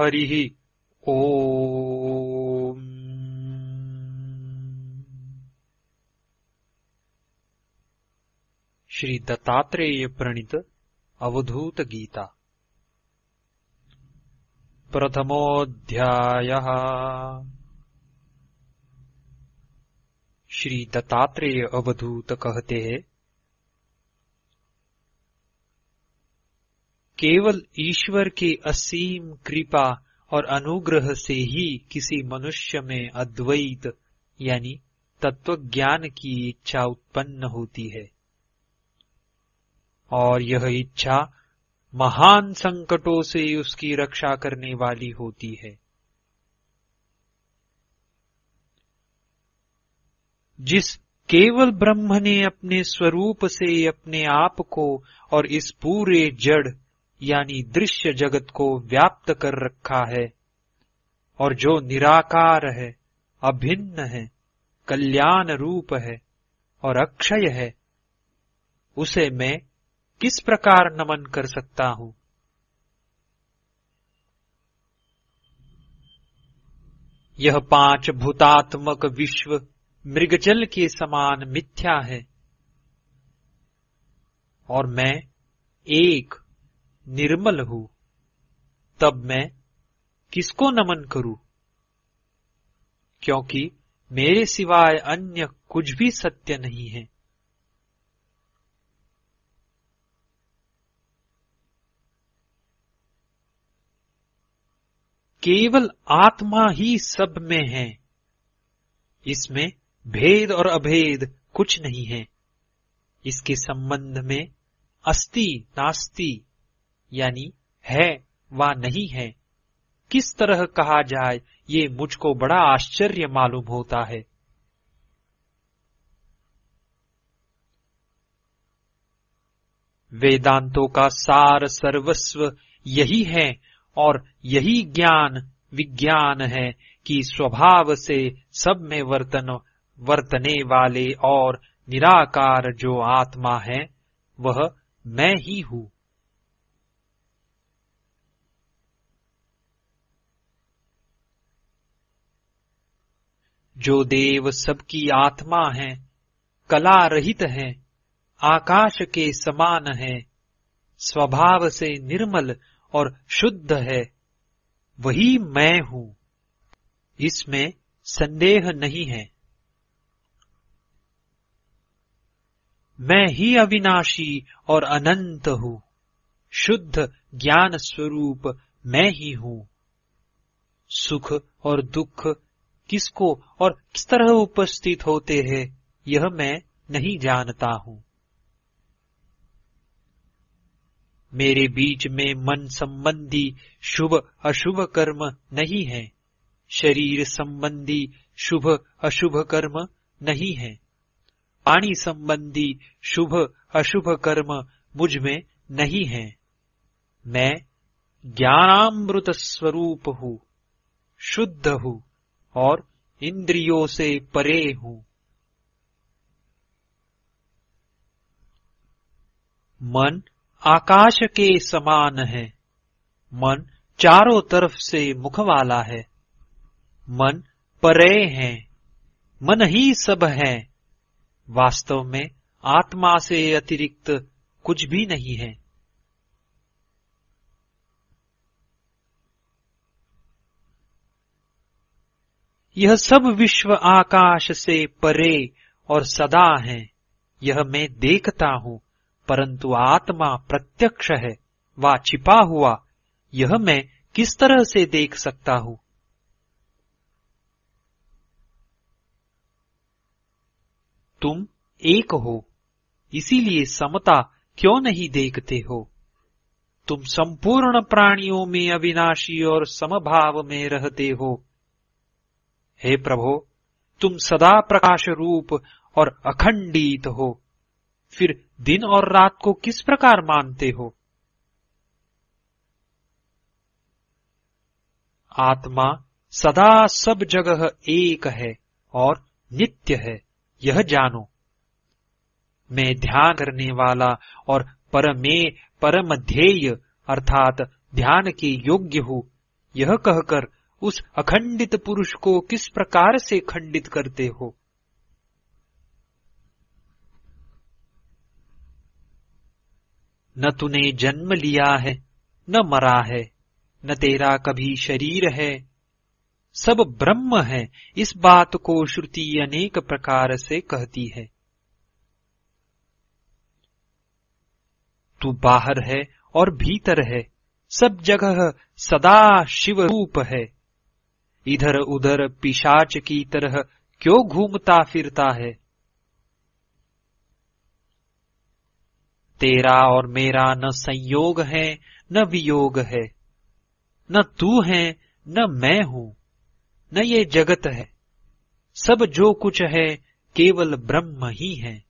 हरिः ओम् श्री दत्तात्रेय प्रणीत अवधूत गीता प्रथमोऽध्यायः। श्री दत्तात्रेय अवधूत कहते हैं केवल ईश्वर की असीम कृपा और अनुग्रह से ही किसी मनुष्य में अद्वैत, यानी तत्व ज्ञान की इच्छा उत्पन्न होती है। और यह इच्छा महान संकटों से उसकी रक्षा करने वाली होती है। जिस केवल ब्रह्म ने अपने स्वरूप से अपने आप को और इस पूरे जड़ यानी दृश्य जगत को व्याप्त कर रखा है और जो निराकार है, अभिन्न है, कल्याण रूप है और अक्षय है, उसे मैं किस प्रकार नमन कर सकता हूँ? यह पाँच भूतात्मक विश्व मृगजल के समान मिथ्या है और मैं एक निर्मल हूँ तब मैं किसको नमन करूँ? क्योंकि मेरे सिवाय अन्य कुछ भी सत्य नहीं है। केवल आत्मा ही सब में है। इसमें भेद और अभेद कुछ नहीं है। इसके संबंध में अस्ति नास्ति यानी है व नहीं है। किस तरह कहा जाए, ये मुझको बड़ा आश्चर्य मालूम होता है। वेदांतों का सार सर्वस्व यही है और यही ज्ञान विज्ञान है कि स्वभाव से सब में वर्तन, वर्तने वाले और निराकार जो आत्मा है, वह मैं ही हूँ। जो देव सबकी आत्मा है, कला रहित है, आकाश के समान है, स्वभाव से निर्मल और शुद्ध है, वही मैं हूँ। इसमें संदेह नहीं है। मैं ही अविनाशी और अनंत हूँ। शुद्ध ज्ञान स्वरूप मैं ही हूँ। सुख और दुख किसको और किस तरह उपस्थित होते हैं, यह मैं नहीं जानता हूँ। मेरे बीच में मन संबंधी शुभ अशुभ कर्म नहीं है, शरीर संबंधी शुभ अशुभ कर्म नहीं है पानी संबंधी शुभ अशुभ कर्म मुझमें नहीं है। मैं ज्ञानामृत स्वरूप हूँ, शुद्ध हूँ और इंद्रियों से परे हूँ। मन आकाश के समान है। मन चारों तरफ़ से मुख वाला है। मन परे है। मन ही सब है। वास्तव में आत्मा से अतिरिक्त कुछ भी नहीं है। यह सब विश्व आकाश से परे और सदा है। यह मैं देखता हूँ, परंतु आत्मा प्रत्यक्ष है, व छिपा हुआ। यह मैं किस तरह से देख सकता हूँ? तुम एक हो, इसीलिए समता क्यों नहीं देखते हो? तुम संपूर्ण प्राणियों में अविनाशी और समभाव में रहते हो। हे प्रभो, तुम सदा प्रकाश रूप और अखंडित हो। फिर दिन और रात को किस प्रकार मानते हो? आत्मा सदा सब जगह एक है और नित्य है, यह जानो। मैं ध्यान करने वाला और परमे परम ध्येय अर्थात ध्यान के योग्य हूँ, यह कहकर उस अखंडित पुरुष को किस प्रकार से खंडित करते हो? न तूने जन्म लिया है, न मरा है, न तेरा कभी शरीर है। सब ब्रह्म है, इस बात को श्रुति अनेक प्रकार से कहती है। तू बाहर है और भीतर है, सब जगह सदा शिव रूप है। इधर उधर पिशाच की तरह क्यों घूमता फिरता है? तेरा और मेरा न संयोग है, न वियोग है। न तू है, न मैं हूँ, न ये जगत है। सब जो कुछ है, केवल ब्रह्म ही है।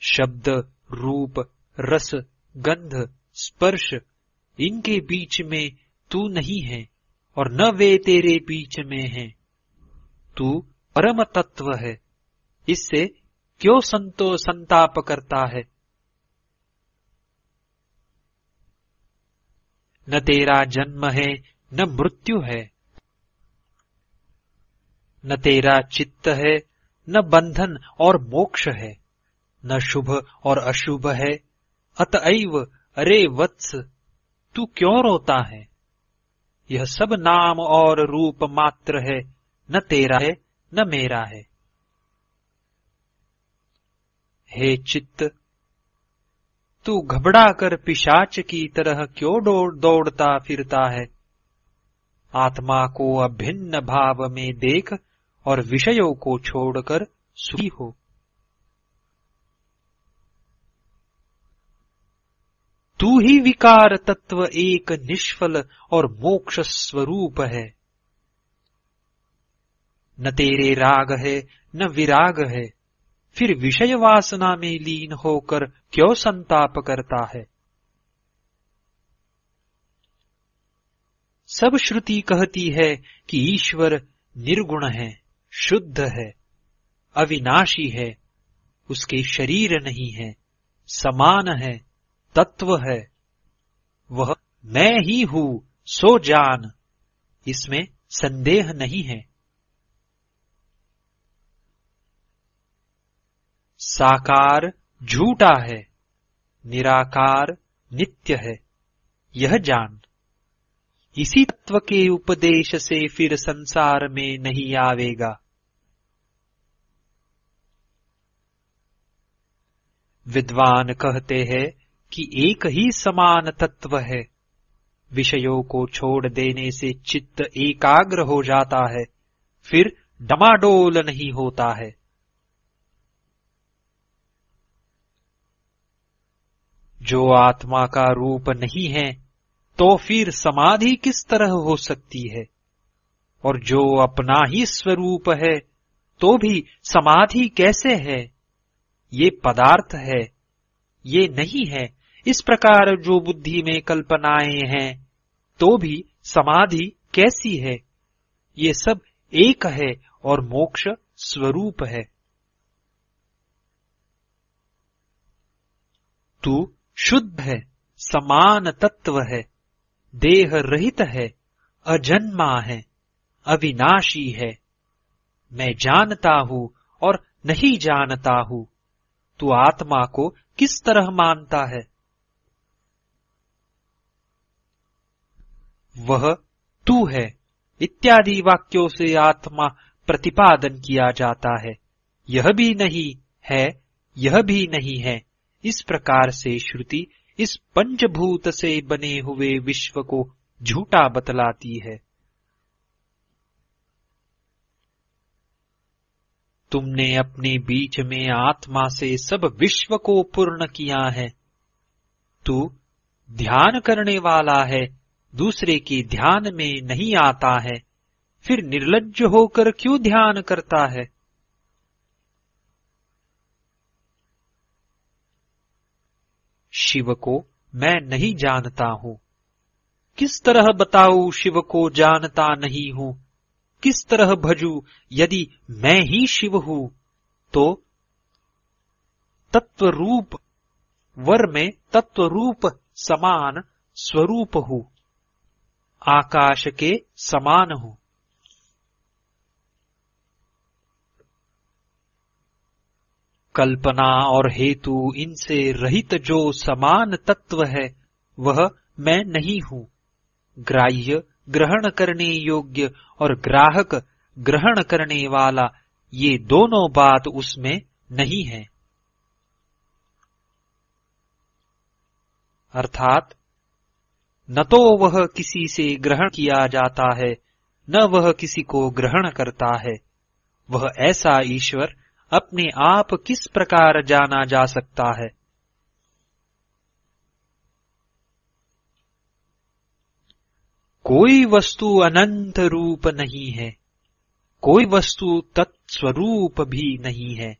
शब्द, रूप, रस, गंध, स्पर्श, इनके बीच में तू नहीं है, और न वे तेरे बीच में हैं। तू परम तत्व है। इससे क्यों संतो संताप करता है? न तेरा जन्म है, न मृत्यु है। न तेरा चित्त है, न बंधन और मोक्ष है। न शुभ और अशुभ है। अतएव अरे वत्स, तू क्यों रोता है? यह सब नाम और रूप मात्र है, न तेरा है, न मेरा है। हे चित्त, तू घबरा कर पिशाच की तरह क्यों दौड़ दौड़ता फिरता है? आत्मा को अभिन्न भाव में देख और विषयों को छोड़कर सुखी हो। तू ही विकार तत्व एक निष्फल और मोक्ष स्वरूप है। न तेरे राग है, न विराग है। फिर विषय वासना में लीन होकर क्यों संताप करता है? सब श्रुति कहती है कि ईश्वर निर्गुण है, शुद्ध है, अविनाशी है, उसके शरीर नहीं है, समान है। तत्व है। वह, मैं ही हूँ, सो जान। इसमें संदेह नहीं है। साकार झूठा है, निराकार नित्य है, यह जान। इसी तत्व के उपदेश से फिर संसार में नहीं आवेगा। विद्वान कहते हैं कि एक ही समान तत्व है। विषयों को छोड़ देने से चित्त एकाग्र हो जाता है, फिर डमाडोल नहीं होता है। जो आत्मा का रूप नहीं है तो फिर समाधि किस तरह हो सकती है? और जो अपना ही स्वरूप है तो भी समाधि कैसे है? ये पदार्थ है, ये नहीं है इस प्रकार जो बुद्धि में कल्पनाएँ हैं तो भी समाधि कैसी है? ये सब एक है और मोक्ष स्वरूप है। तू शुद्ध है, समान तत्व है, देह रहित है, अजन्मा है, अविनाशी है। मैं जानता हूँ और नहीं जानता हूँ। तू आत्मा को किस तरह मानता है? वह तू है। इत्यादि वाक्यों से आत्मा प्रतिपादन किया जाता है। यह भी नहीं है, यह भी नहीं है। इस प्रकार से श्रुति इस पंचभूत से बने हुए विश्व को झूठा बतलाती है। तुमने अपने बीच में आत्मा से सब विश्व को पूर्ण किया है। तू ध्यान करने वाला है। दूसरे के ध्यान में नहीं आता है, फिर निर्लज होकर क्यों ध्यान करता है? शिव को मैं नहीं जानता हूँ। किस तरह बताऊ शिव को जानता नहीं हूँ? किस तरह भजू यदि मैं ही शिव हूँ? तो तत्व रूप वर में तत्व रूप समान स्वरूप हूँ। आकाश के समान हूँ। कल्पना और हेतु इनसे रहित जो समान तत्व है, वह मैं नहीं हूँ। ग्राह्य ग्रहण करने योग्य और ग्राहक ग्रहण करने वाला ये दोनों बात उसमें नहीं है। अर्थात न तो वह किसी से ग्रहण किया जाता है, न वह किसी को ग्रहण करता है। वह ऐसा ईश्वर अपने आप किस प्रकार जाना जा सकता है? कोई वस्तु अनंत रूप नहीं है, कोई वस्तु तत्स्वरूप भी नहीं है।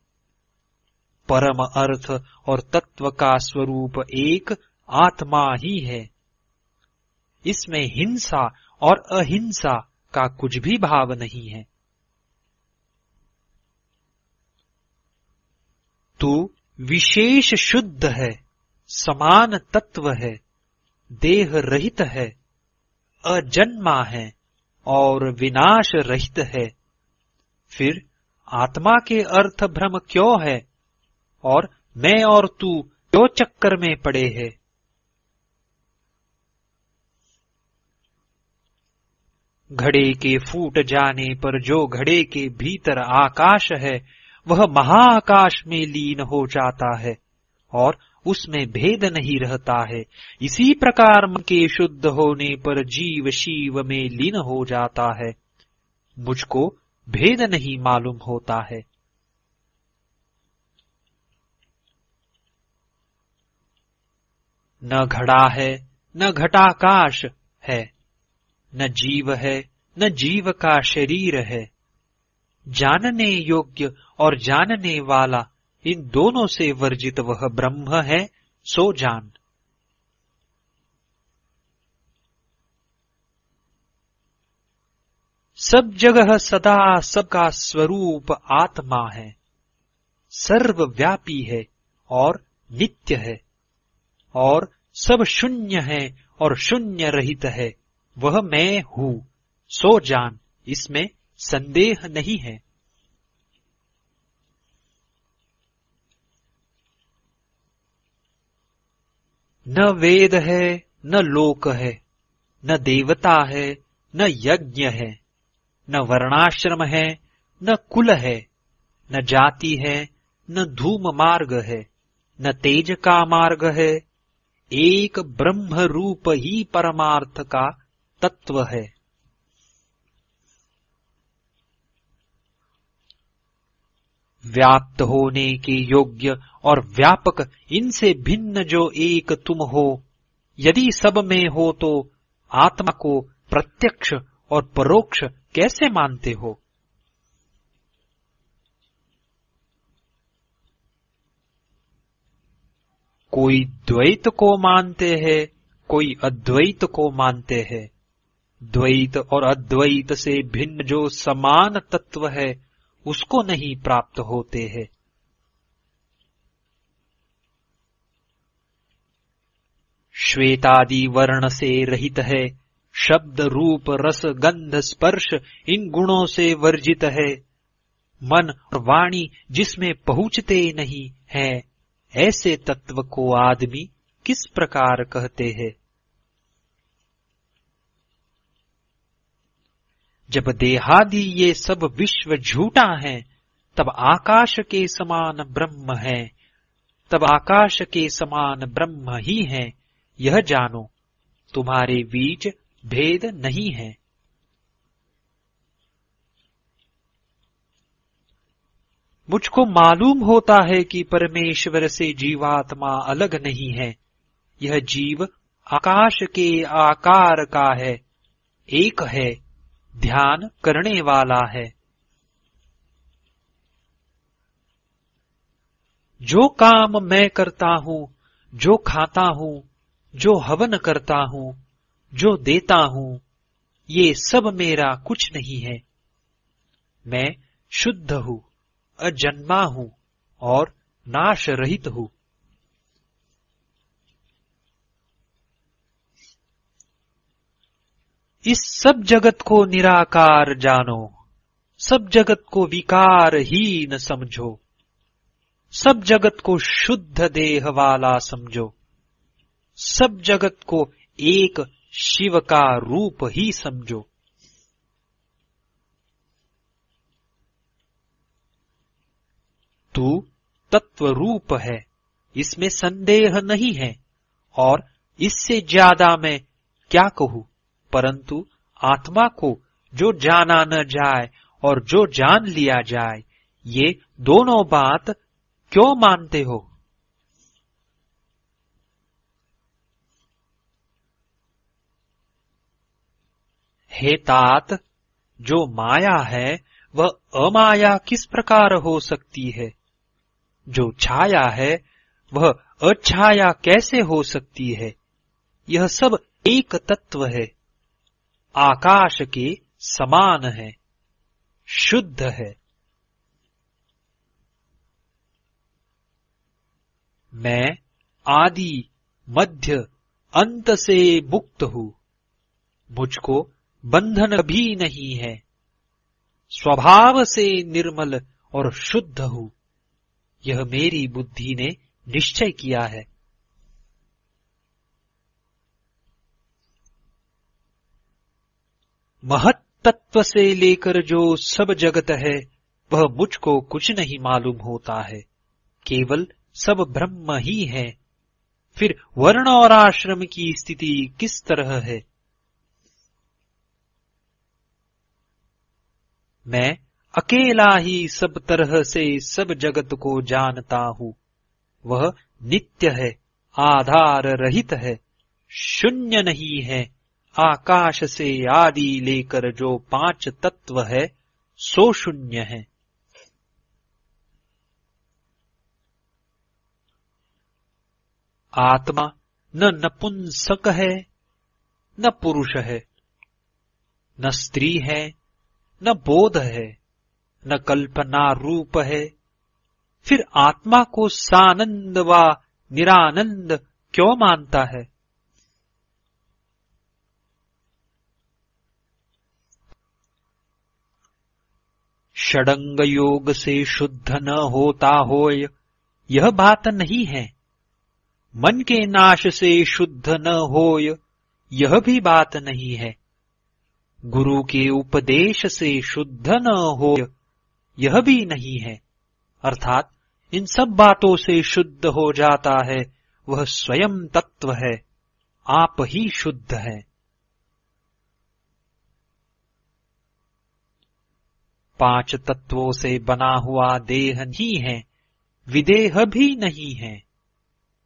परम अर्थ और तत्व का स्वरूप एक आत्मा ही है। इसमें हिंसा और अहिंसा का कुछ भी भाव नहीं है। तू विशेष शुद्ध है, समान तत्व है देह रहित है, अजन्मा है और विनाश रहित है। फिर आत्मा के अर्थ भ्रम क्यों है और मैं और तू क्यों चक्कर में पड़े हैं? घड़े के फूट जाने पर जो घड़े के भीतर आकाश है, वह महाआकाश में लीन हो जाता है और उसमें भेद नहीं रहता है। इसी प्रकार मन के शुद्ध होने पर जीव शिव में लीन हो जाता है। मुझको भेद नहीं मालूम होता है। न घड़ा है, न घटाकाश है। न जीव है, न जीव का शरीर है। जानने योग्य और जानने वाला इन दोनों से वर्जित वह ब्रह्म है, सो जान। सब जगह सदा सबका स्वरूप आत्मा है, सर्वव्यापी है और नित्य है, और सब शून्य है और शून्य रहित है। वह मैं हूँ। सो जान, इसमें संदेह नहीं है। न वेद है, न लोक है, न देवता है, न यज्ञ है, न वर्णाश्रम है, न कुल है, न जाति है, न धूम मार्ग है, न तेज का मार्ग है, एक ब्रह्म रूप ही परमार्थ का तत्व है। व्याप्त होने के योग्य और व्यापक इनसे भिन्न जो एक तुम हो, यदि सब में हो तो आत्मा को प्रत्यक्ष और परोक्ष कैसे मानते हो? कोई द्वैत को मानते हैं, कोई अद्वैत को मानते हैं। द्वैत और अद्वैत से भिन्न जो समान तत्व है, उसको नहीं प्राप्त होते हैं। श्वेतादि वर्ण से रहित है, शब्द रूप रस गंध स्पर्श इन गुणों से वर्जित है। मन और वाणी जिसमें पहुँचते नहीं है, ऐसे तत्व को आदमी किस प्रकार कहते हैं? जब देहादि ये सब विश्व झूठा है, तब आकाश के समान ब्रह्म है। तब आकाश के समान ब्रह्म ही है। यह जानो, तुम्हारे बीच भेद नहीं है। मुझको मालूम होता है कि परमेश्वर से जीवात्मा अलग नहीं है। यह जीव आकाश के आकार का है, एक है। ध्यान करने वाला है। जो काम मैं करता हूँ, जो खाता हूँ, जो हवन करता हूँ, जो देता हूँ, ये सब मेरा कुछ नहीं है। मैं शुद्ध हूँ, अजन्मा हूँ और नाश रहित हूँ। इस सब जगत को निराकार जानो, सब जगत को विकार ही न समझो, सब जगत को शुद्ध देह वाला समझो, सब जगत को एक शिव का रूप ही समझो। तू तत्व रूप है, इसमें संदेह नहीं है, और इससे ज़्यादा मैं क्या कहूँ? परंतु आत्मा को जो जाना न जाए और जो जान लिया जाए, ये दोनों बात क्यों मानते हो? हे तात, जो माया है, वह अमाया किस प्रकार हो सकती है? जो छाया है, वह अछाया कैसे हो सकती है? यह सब एक तत्व है। आकाश के समान है, शुद्ध है। मैं आदि मध्य अंत से मुक्त हूँ। मुझको बंधन भी नहीं है। स्वभाव से निर्मल और शुद्ध हूँ। यह मेरी बुद्धि ने निश्चय किया है। महत तत्व से लेकर जो सब जगत है, वह मुझको कुछ नहीं मालूम होता है। केवल सब ब्रह्म ही है। फिर वर्ण और आश्रम की स्थिति किस तरह है? मैं अकेला ही सब तरह से सब जगत को जानता हूँ। वह नित्य है, आधार रहित है, शून्य नहीं है। आकाश से आदि लेकर जो पाँच तत्व है, सो शून्य है। आत्मा न नपुंसक है, न पुरुष है, न स्त्री है, न बोध है, न कल्पना रूप है। फिर आत्मा को सानंद व निरानंद क्यों मानता है? षडंग योग से शुद्ध न होता होय। यह बात नहीं है। मन के नाश से शुद्ध न होय, यह भी बात नहीं है। गुरु के उपदेश से शुद्ध न हो यह भी नहीं है। अर्थात, इन सब बातों से शुद्ध हो जाता है, वह स्वयं तत्व है, आप ही शुद्ध है। पाँच तत्वों से बना हुआ देह नहीं है, विदेह भी नहीं है।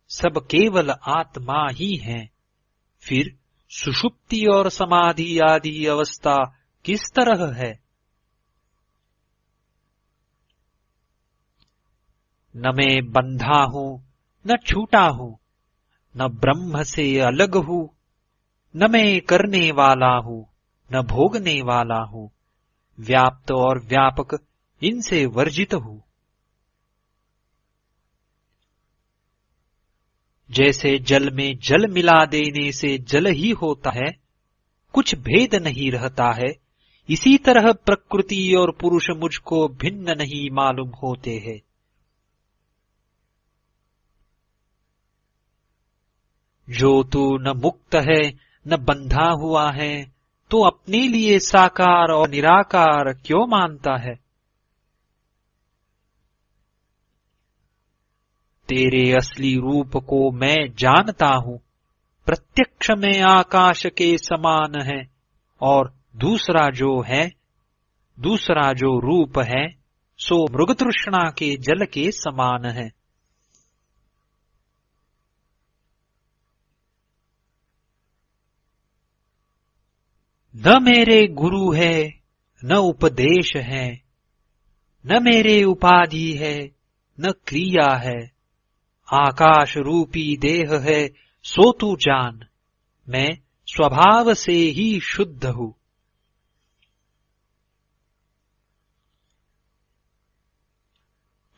सब केवल आत्मा ही है। फिर सुषुप्ति और समाधि आदि अवस्था किस तरह है? न मैं बंधा हूँ, न छूटा हूँ, न ब्रह्म से अलग हूँ, न मैं करने वाला हूँ, न भोगने वाला हूँ। व्याप्त और व्यापक इनसे वर्जित हूँ। जैसे जल में जल मिला देने से जल ही होता है, कुछ भेद नहीं रहता है, इसी तरह प्रकृति और पुरुष मुझको भिन्न नहीं मालूम होते हैं। जो तू न मुक्त है, न बंधा हुआ है तो अपने लिए साकार और निराकार क्यों मानता है? तेरे असली रूप को मैं जानता हूँ। प्रत्यक्ष में आकाश के समान है और दूसरा जो है, दूसरा जो रूप है, सो मृगतृष्णा के जल के समान है। न मेरे गुरु है, न उपदेश है, न मेरे उपाधि है, न क्रिया है। आकाश रूपी देह है, सो तू जान, मैं स्वभाव से ही शुद्ध हूँ।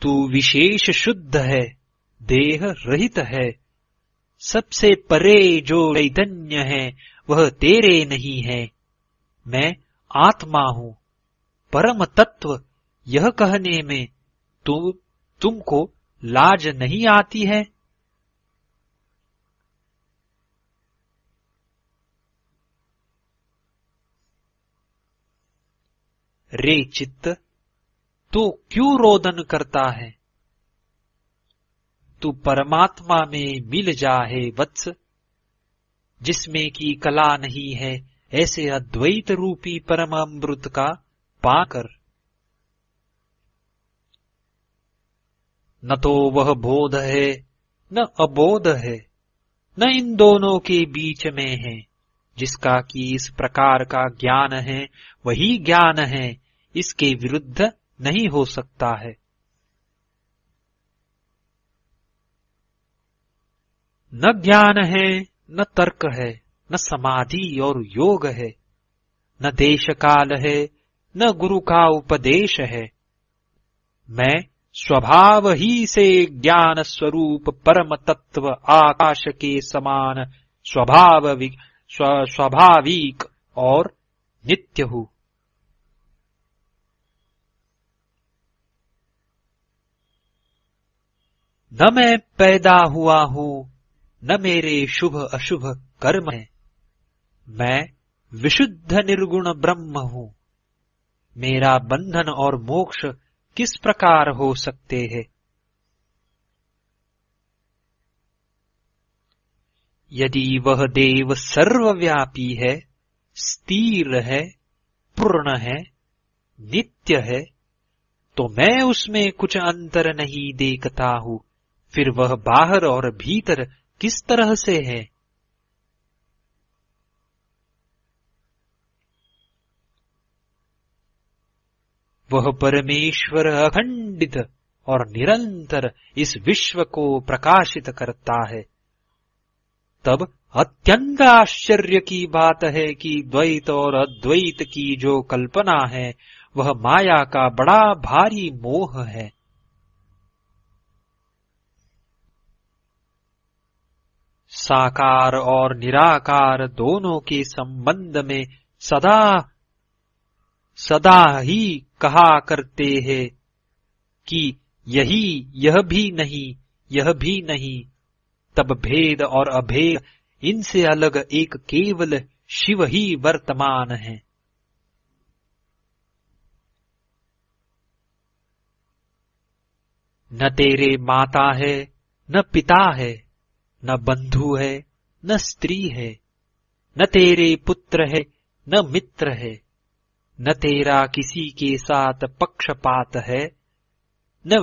तू विशेष शुद्ध है, देह रहित है, सबसे परे जो चैतन्य है, वह तेरे नहीं है। मैं आत्मा हूँ। परम तत्व यह कहने में तु, तुमको लाज नहीं आती है? रे चित्त तू क्यों रोदन करता है? तू परमात्मा में मिल जा है वत्स जिसमें की कला नहीं है ऐसे अद्वैत रूपी परम अमृत का पाकर न तो वह बोध है, न अबोध है, न इन दोनों के बीच में है, जिसका कि इस प्रकार का ज्ञान है, वही ज्ञान है, इसके विरुद्ध नहीं हो सकता है। न ज्ञान है, न तर्क है न समाधि और योग है, न देश काल है, न गुरु का उपदेश है। मैं स्वभाव ही से ज्ञान स्वरूप परम तत्व आकाश के समान स्वभाव स्वाभाविक और नित्य हूँ। न मैं पैदा हुआ हूँ, न मेरे शुभ अशुभ कर्म है। मैं विशुद्ध निर्गुण ब्रह्म हूँ। मेरा बंधन और मोक्ष किस प्रकार हो सकते हैं? यदि वह देव सर्वव्यापी है, स्थिर है, पूर्ण है, नित्य है तो मैं उसमें कुछ अंतर नहीं देखता हूँ। फिर वह बाहर और भीतर किस तरह से है? वह परमेश्वर अखंडित और निरंतर इस विश्व को प्रकाशित करता है। तब अत्यंत आश्चर्य की बात है कि द्वैत और अद्वैत की जो कल्पना है, वह माया का बड़ा भारी मोह है। साकार और निराकार दोनों के संबंध में सदा सदा ही कहा करते हैं कि यही यह भी नहीं, यह भी नहीं। तब भेद और अभेद, इनसे अलग एक केवल शिव ही वर्तमान है। न तेरे माता है, न पिता है, न बंधु है, न स्त्री है। न तेरे पुत्र है, न मित्र है। न तेरा किसी के साथ पक्षपात है, न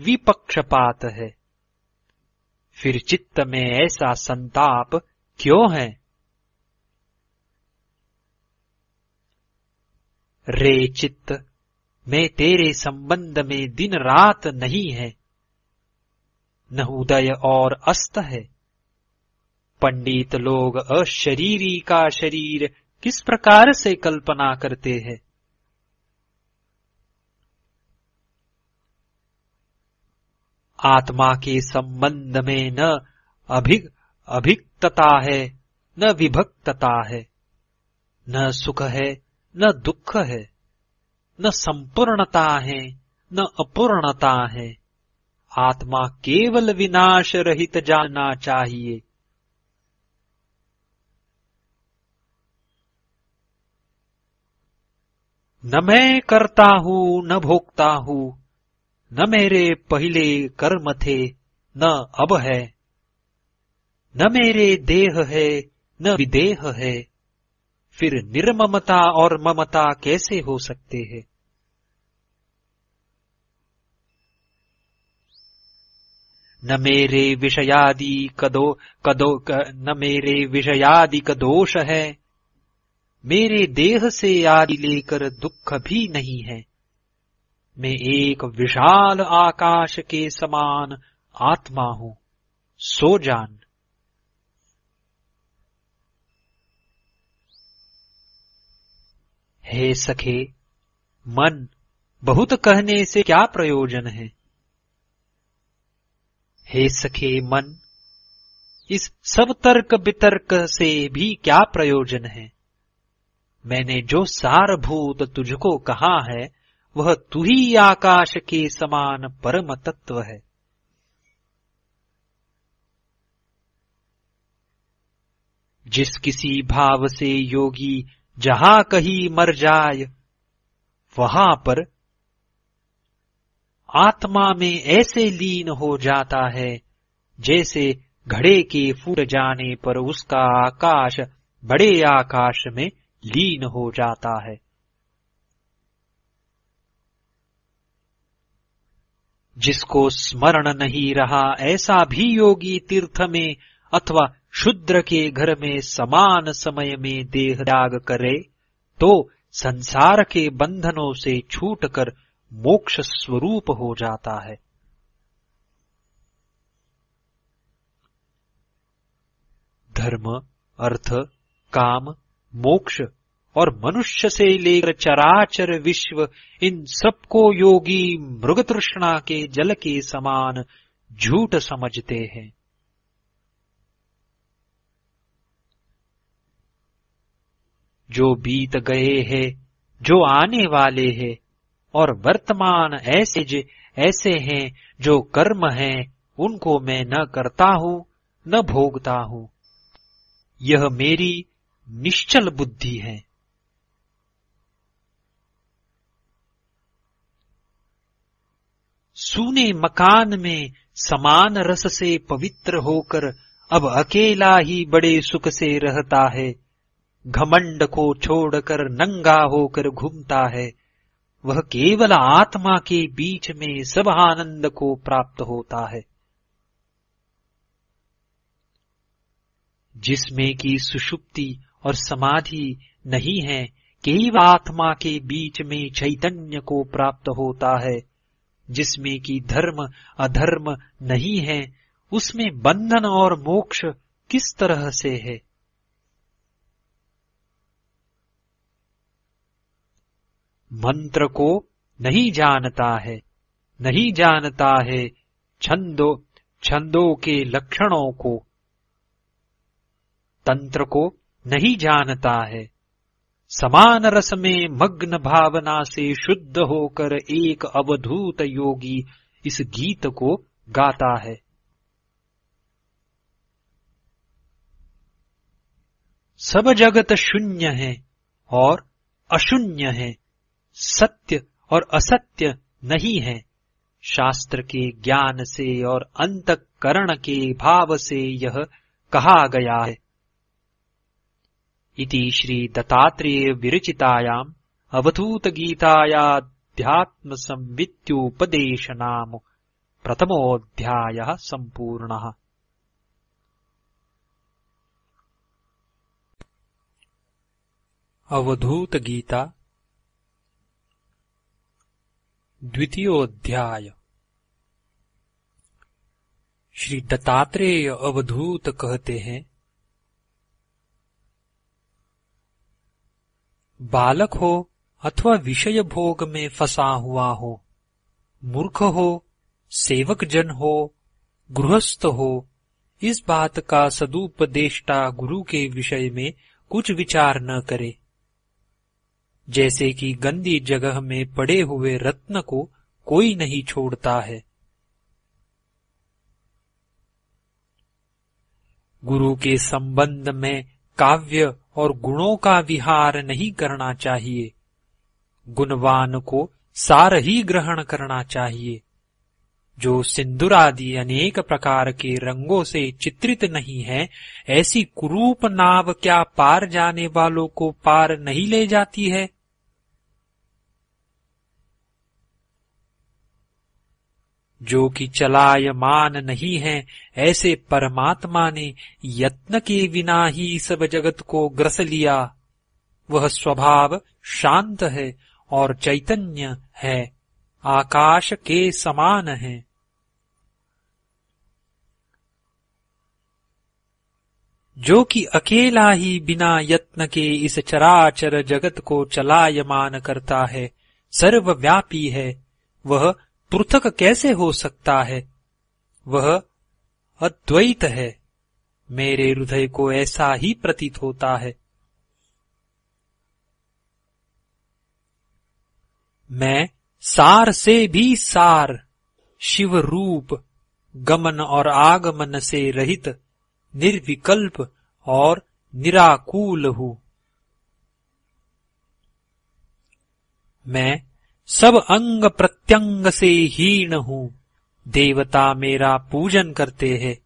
विपक्षपात है। फिर चित्त में ऐसा संताप क्यों है? रे चित्त, मैं तेरे संबंध में दिन रात नहीं है। न उदय और अस्त है। पंडित लोग अशरीरी का शरीर किस प्रकार से कल्पना करते हैं? आत्मा के संबंध में न अभिक अभिक्तता है, न विभक्तता है। न सुख है, न दुख है। न संपूर्णता है, न अपूर्णता है। आत्मा केवल विनाश रहित जानना चाहिए। न मैं करता हूँ न भोगता हूँ न मेरे पहले कर्म थे न अब है। न मेरे देह है न विदेह है फिर निर्ममता और ममता कैसे हो सकते हैं? न मेरे विषयादि कदो कदो क, न मेरे विषयादि का दोष है मेरे देह से आदि लेकर दुख भी नहीं है। मैं एक विशाल आकाश के समान आत्मा हूँ। सो जान। हे सखे, मन, बहुत कहने से क्या प्रयोजन है? हे सखे, मन, इस सब तर्क वितर्क से भी क्या प्रयोजन है? मैंने जो सारभूत तुझको कहा है, वह तू ही आकाश के समान परम तत्व है। जिस किसी भाव से योगी जहाँ कहीं मर जाय वहाँ पर आत्मा में ऐसे लीन हो जाता है, जैसे घड़े के फूट जाने पर उसका आकाश बड़े आकाश में लीन हो जाता है। जिसको स्मरण नहीं रहा, ऐसा भी योगी तीर्थ में अथवा शुद्र के घर में समान समय में देह त्याग करे तो संसार के बंधनों से छूटकर मोक्ष स्वरूप हो जाता है। धर्म, अर्थ, काम मोक्ष और मनुष्य से लेकर चराचर विश्व इन सबको योगी मृग तृष्णा के जल के समान झूठ समझते हैं। जो बीत गए हैं जो आने वाले हैं और वर्तमान ऐसे ज, ऐसे हैं जो कर्म हैं उनको मैं न करता हूँ न भोगता हूँ। यह मेरी निश्चल बुद्धि है। सूने मकान में समान रस से पवित्र होकर अब अकेला ही बड़े सुख से रहता है। घमंड को छोड़कर नंगा होकर घूमता है। वह केवल आत्मा के बीच में सब आनंद को प्राप्त होता है। जिसमें की सुषुप्ति और समाधि नहीं है, केवल आत्मा के बीच में चैतन्य को प्राप्त होता है, जिसमें कि धर्म अधर्म नहीं है, उसमें बंधन और मोक्ष किस तरह से है? मंत्र को नहीं जानता है, नहीं जानता है छंदो, छंदों के लक्षणों को। तंत्र को नहीं जानता है। समान रस में मग्न भावना से शुद्ध होकर एक अवधूत योगी इस गीत को गाता है। सब जगत शून्य है और अशून्य है। सत्य और असत्य नहीं है। शास्त्र के ज्ञान से और अंतकरण के भाव से यह कहा गया है। इति श्री दत्तात्रेय विरचितायाम अवधूत गीतायाध्यात्म संवित्योपदेश नाम प्रथमोऽध्यायः सम्पूर्णः। अवधूत गीता द्वितीयोऽध्याय। श्री दत्तात्रेय अवधूत कहते हैं बालक हो अथवा विषय भोग में फंसा हुआ हो, मूर्ख हो, सेवक जन हो, गृहस्थ हो, इस बात का सदुपदेष्टा गुरु के विषय में कुछ विचार न करे। जैसे कि गंदी जगह में पड़े हुए रत्न को कोई नहीं छोड़ता है। गुरु के संबंध में काव्य और गुणों का विहार नहीं करना चाहिए। गुणवान को सार ही ग्रहण करना चाहिए। जो सिंदूर आदि अनेक प्रकार के रंगों से चित्रित नहीं है, ऐसी कुरूप नाव क्या पार जाने वालों को पार नहीं ले जाती है? जो कि चलायमान नहीं है, ऐसे परमात्मा ने यत्न के बिना ही सब जगत को ग्रस लिया। वह स्वभाव शांत है और चैतन्य है, आकाश के समान है। जो कि अकेला ही बिना यत्न के इस चराचर जगत को चलायमान करता है, सर्वव्यापी है, वह पृथक कैसे हो सकता है? वह अद्वैत है। मेरे हृदय को ऐसा ही प्रतीत होता है। मैं सार से भी सार शिव रूप गमन और आगमन से रहित, निर्विकल्प और निराकूल हूँ। मैं सब अंग प्रत्यंग से हीन हूँ। देवता मेरा पूजन करते हैं।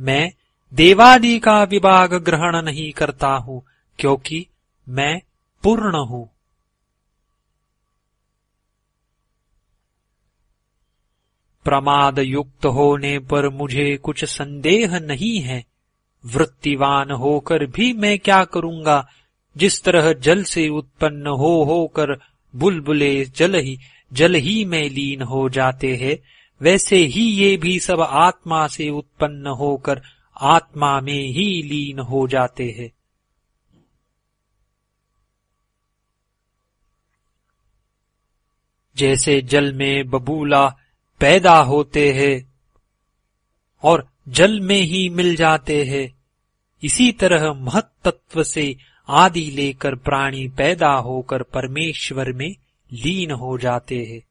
मैं देवादि का विभाग ग्रहण नहीं करता हूँ, क्योंकि मैं पूर्ण हूँ। प्रमाद युक्त होने पर मुझे कुछ संदेह नहीं है। वृत्तिवान होकर भी मैं क्या करूँगा? जिस तरह जल से उत्पन्न हो होकर बुलबुले जल ही जल ही में लीन हो जाते हैं। वैसे ही ये भी सब आत्मा से उत्पन्न होकर आत्मा में ही लीन हो जाते हैं। जैसे जल में बबूला पैदा होते हैं और जल में ही मिल जाते हैं, इसी तरह महत्त्व से आदि लेकर प्राणी पैदा होकर परमेश्वर में लीन हो जाते हैं।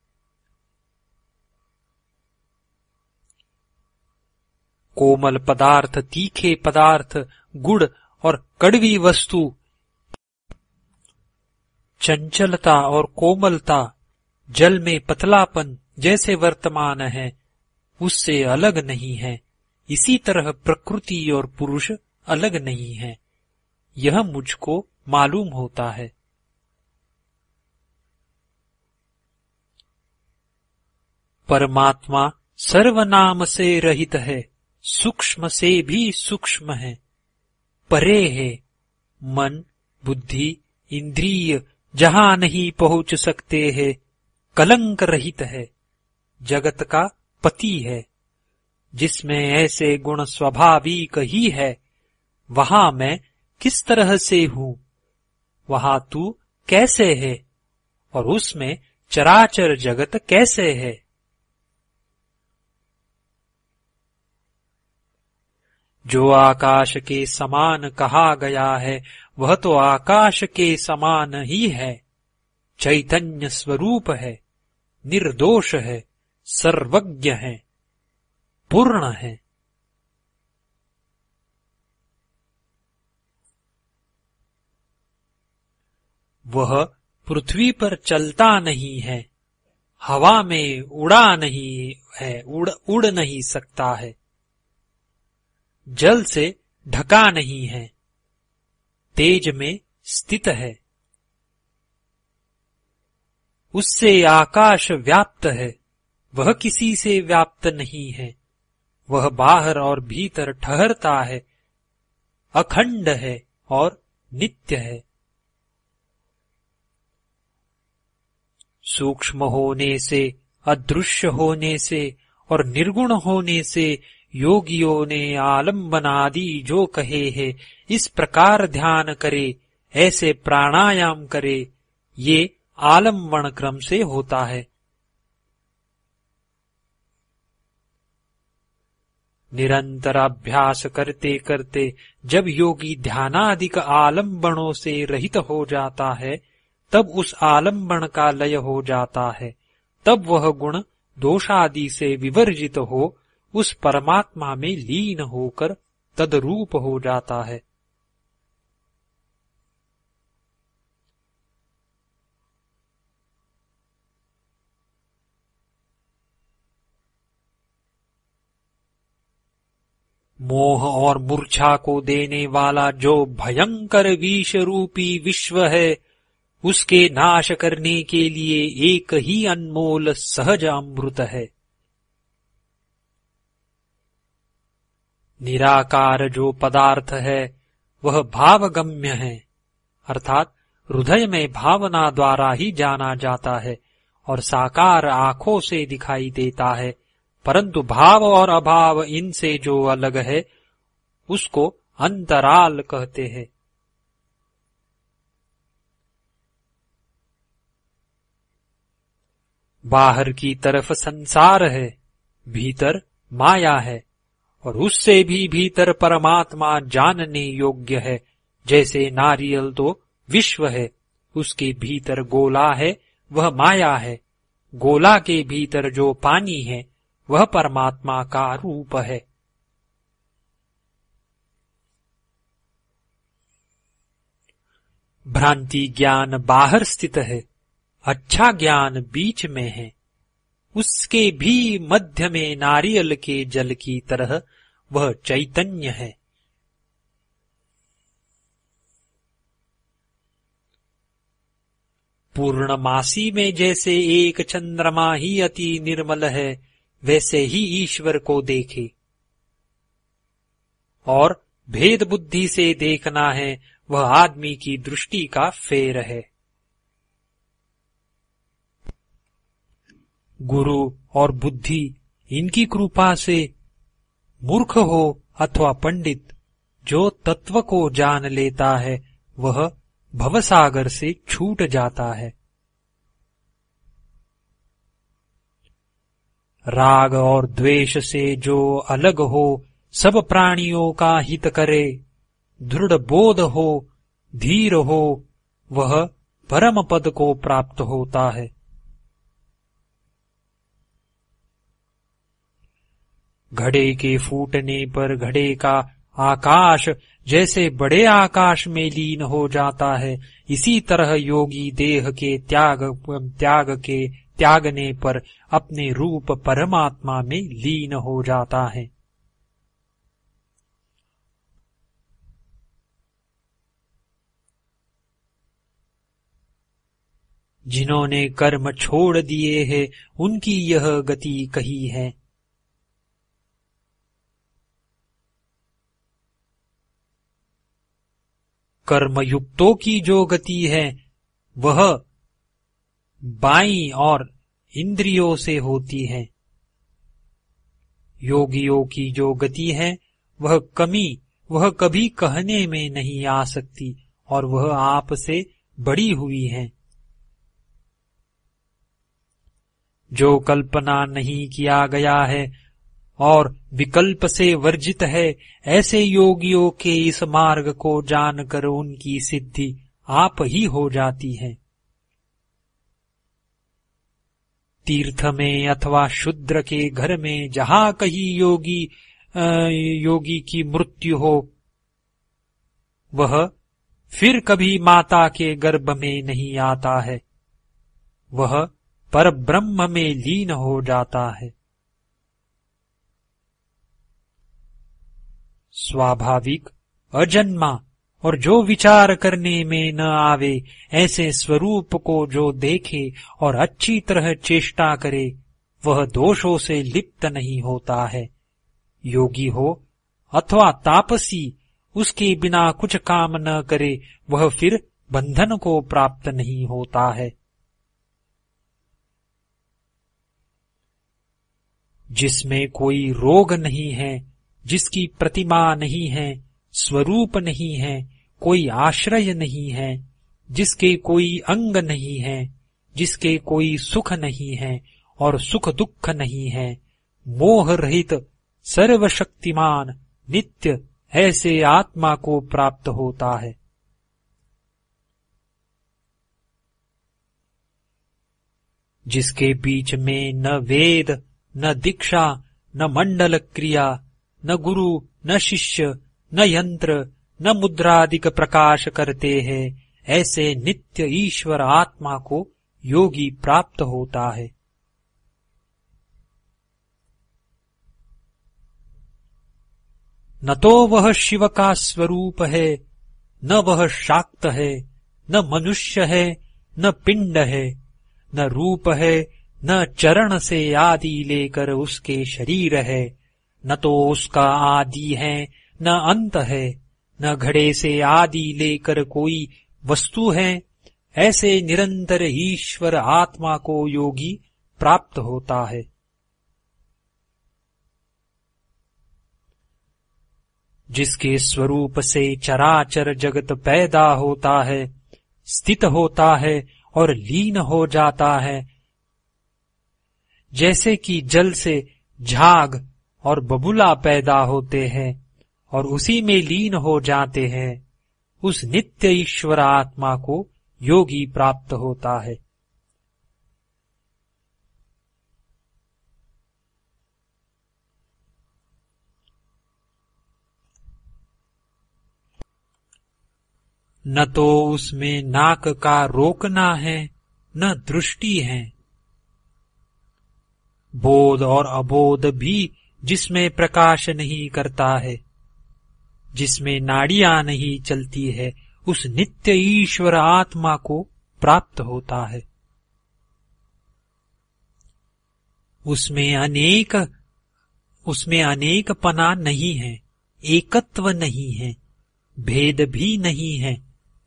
कोमल पदार्थ, तीखे पदार्थ, गुड़ और कड़वी वस्तु, चंचलता और कोमलता, जल में पतलापन जैसे वर्तमान है, उससे अलग नहीं है। इसी तरह प्रकृति और पुरुष अलग नहीं है। यह मुझको मालूम होता है। परमात्मा सर्वनाम से रहित है, सूक्ष्म से भी सूक्ष्म है। परे है, मन, बुद्धि, इंद्रिय, जहाँ नहीं पहुँच सकते हैं, कलंक रहित है, जगत का पति है। जिसमें ऐसे गुण स्वाभाविक ही है, वहाँ मैं किस तरह से हूँ? वहाँ तू कैसे है? और उसमें चराचर जगत कैसे है? जो आकाश के समान कहा गया है, वह तो आकाश के समान ही है। चैतन्य स्वरूप है, निर्दोष है, सर्वज्ञ है, पूर्ण है। वह पृथ्वी पर चलता नहीं है, हवा में उड़ा नहीं है, उड़ उड़ नहीं सकता है, जल से ढका नहीं है, तेज में स्थित है, उससे आकाश व्याप्त है, वह किसी से व्याप्त नहीं है, वह बाहर और भीतर ठहरता है, अखंड है और नित्य है। सूक्ष्म होने से, अदृश्य होने से और निर्गुण होने से योगियों ने आलंबन आदि जो कहे है, इस प्रकार ध्यान करे, ऐसे प्राणायाम करे, ये आलंबन क्रम से होता है। निरंतर अभ्यास करते करते जब योगी ध्यानाधिक आलम्बनों से रहित हो जाता है तब उस आलंबन का लय हो जाता है। तब वह गुण दोषादि से विवर्जित हो, उस परमात्मा में लीन होकर तदरूप हो जाता है। मोह और मूर्छा को देने वाला जो भयंकर विष रूपी विश्व है उसके नाश करने के लिए एक ही अनमोल सहज अमृत है। निराकार जो पदार्थ है, वह भावगम्य है, अर्थात हृदय में भावना द्वारा ही जाना जाता है और साकार आँखों से दिखाई देता है, परंतु भाव और अभाव इनसे जो अलग है, उसको अंतराल कहते हैं। बाहर की तरफ़ संसार है, भीतर माया है, और उससे भी भीतर परमात्मा जानने योग्य है। जैसे नारियल तो विश्व है, उसके भीतर गोला है, वह माया है। गोला के भीतर जो पानी है, वह परमात्मा का रूप है। भ्रांति ज्ञान बाहर स्थित है अच्छा ज्ञान बीच में है। उसके भी मध्य में नारियल के जल की तरह वह चैतन्य है। पूर्णमासी में जैसे एक चंद्रमा ही अति निर्मल है, वैसे ही ईश्वर को देखे। और भेद बुद्धि से देखना है, वह आदमी की दृष्टि का फेर है। गुरु और बुद्धि इनकी कृपा से मूर्ख हो अथवा पंडित, जो तत्व को जान लेता है, वह भवसागर से छूट जाता है। राग और द्वेष से जो अलग हो, सब प्राणियों का हित करे, दृढ़ बोध हो, धीर हो, वह परम पद को प्राप्त होता है। घड़े के फूटने पर घड़े का आकाश जैसे बड़े आकाश में लीन हो जाता है। इसी तरह योगी देह के त्याग त्याग के त्यागने पर अपने रूप परमात्मा में लीन हो जाता है। जिन्होंने कर्म छोड़ दिए हैं, उनकी यह गति कही है। कर्मयुक्तों की जो गति है, वह बाई और इंद्रियों से होती है। योगियों की जो गति है, वह कमी, वह कभी कहने में नहीं आ सकती और वह आप से बड़ी हुई है। जो कल्पना नहीं किया गया है और विकल्प से वर्जित है, ऐसे योगियों के इस मार्ग को जानकर उनकी सिद्धि आप ही हो जाती है। तीर्थ में अथवा शुद्र के घर में जहाँ कहीं योगी योगी की मृत्यु हो, वह फिर कभी माता के गर्भ में नहीं आता है। वह पर ब्रह्म में लीन हो जाता है। स्वाभाविक, अजन्मा, और जो विचार करने में न आवे, ऐसे स्वरूप को जो देखे और अच्छी तरह चेष्टा करे, वह दोषों से लिप्त नहीं होता है। योगी हो, अथवा तापसी, उसके बिना कुछ काम न करे, वह फिर बंधन को प्राप्त नहीं होता है। जिसमें कोई रोग नहीं है जिसकी प्रतिमा नहीं है, स्वरूप नहीं है, कोई आश्रय नहीं है, जिसके कोई अंग नहीं है, जिसके कोई सुख नहीं है और सुख दुख नहीं है, मोह रहित सर्वशक्तिमान नित्य ऐसे आत्मा को प्राप्त होता है। जिसके बीच में न वेद, न दीक्षा, न मंडल क्रिया न गुरु, न शिष्य, न यंत्र, न मुद्रादिक प्रकाश करते हैं। ऐसे नित्य ईश्वर आत्मा को योगी प्राप्त होता है। न तो वह शिव का स्वरूप है, न वह शाक्त है, न मनुष्य है, न पिंड है, न रूप है, न चरण से आदि लेकर उसके शरीर है। न तो उसका आदि है, न अंत है, न घड़े से आदि लेकर कोई वस्तु है। ऐसे निरंतर ईश्वर आत्मा को योगी प्राप्त होता है। जिसके स्वरूप से चराचर जगत पैदा होता है, स्थित होता है और लीन हो जाता है, जैसे कि जल से झाग और बबुला पैदा होते हैं और उसी में लीन हो जाते हैं। उस नित्य ईश्वर आत्मा को योगी प्राप्त होता है। न तो उसमें नाक का रोकना है, न दृष्टि है। बोध और अबोध भी जिसमें प्रकाश नहीं करता है, जिसमें नाड़ियाँ नहीं चलती है, उस नित्य ईश्वर आत्मा को प्राप्त होता है। उसमें अनेक उसमें अनेक पना नहीं है, एकत्व नहीं है, भेद भी नहीं है,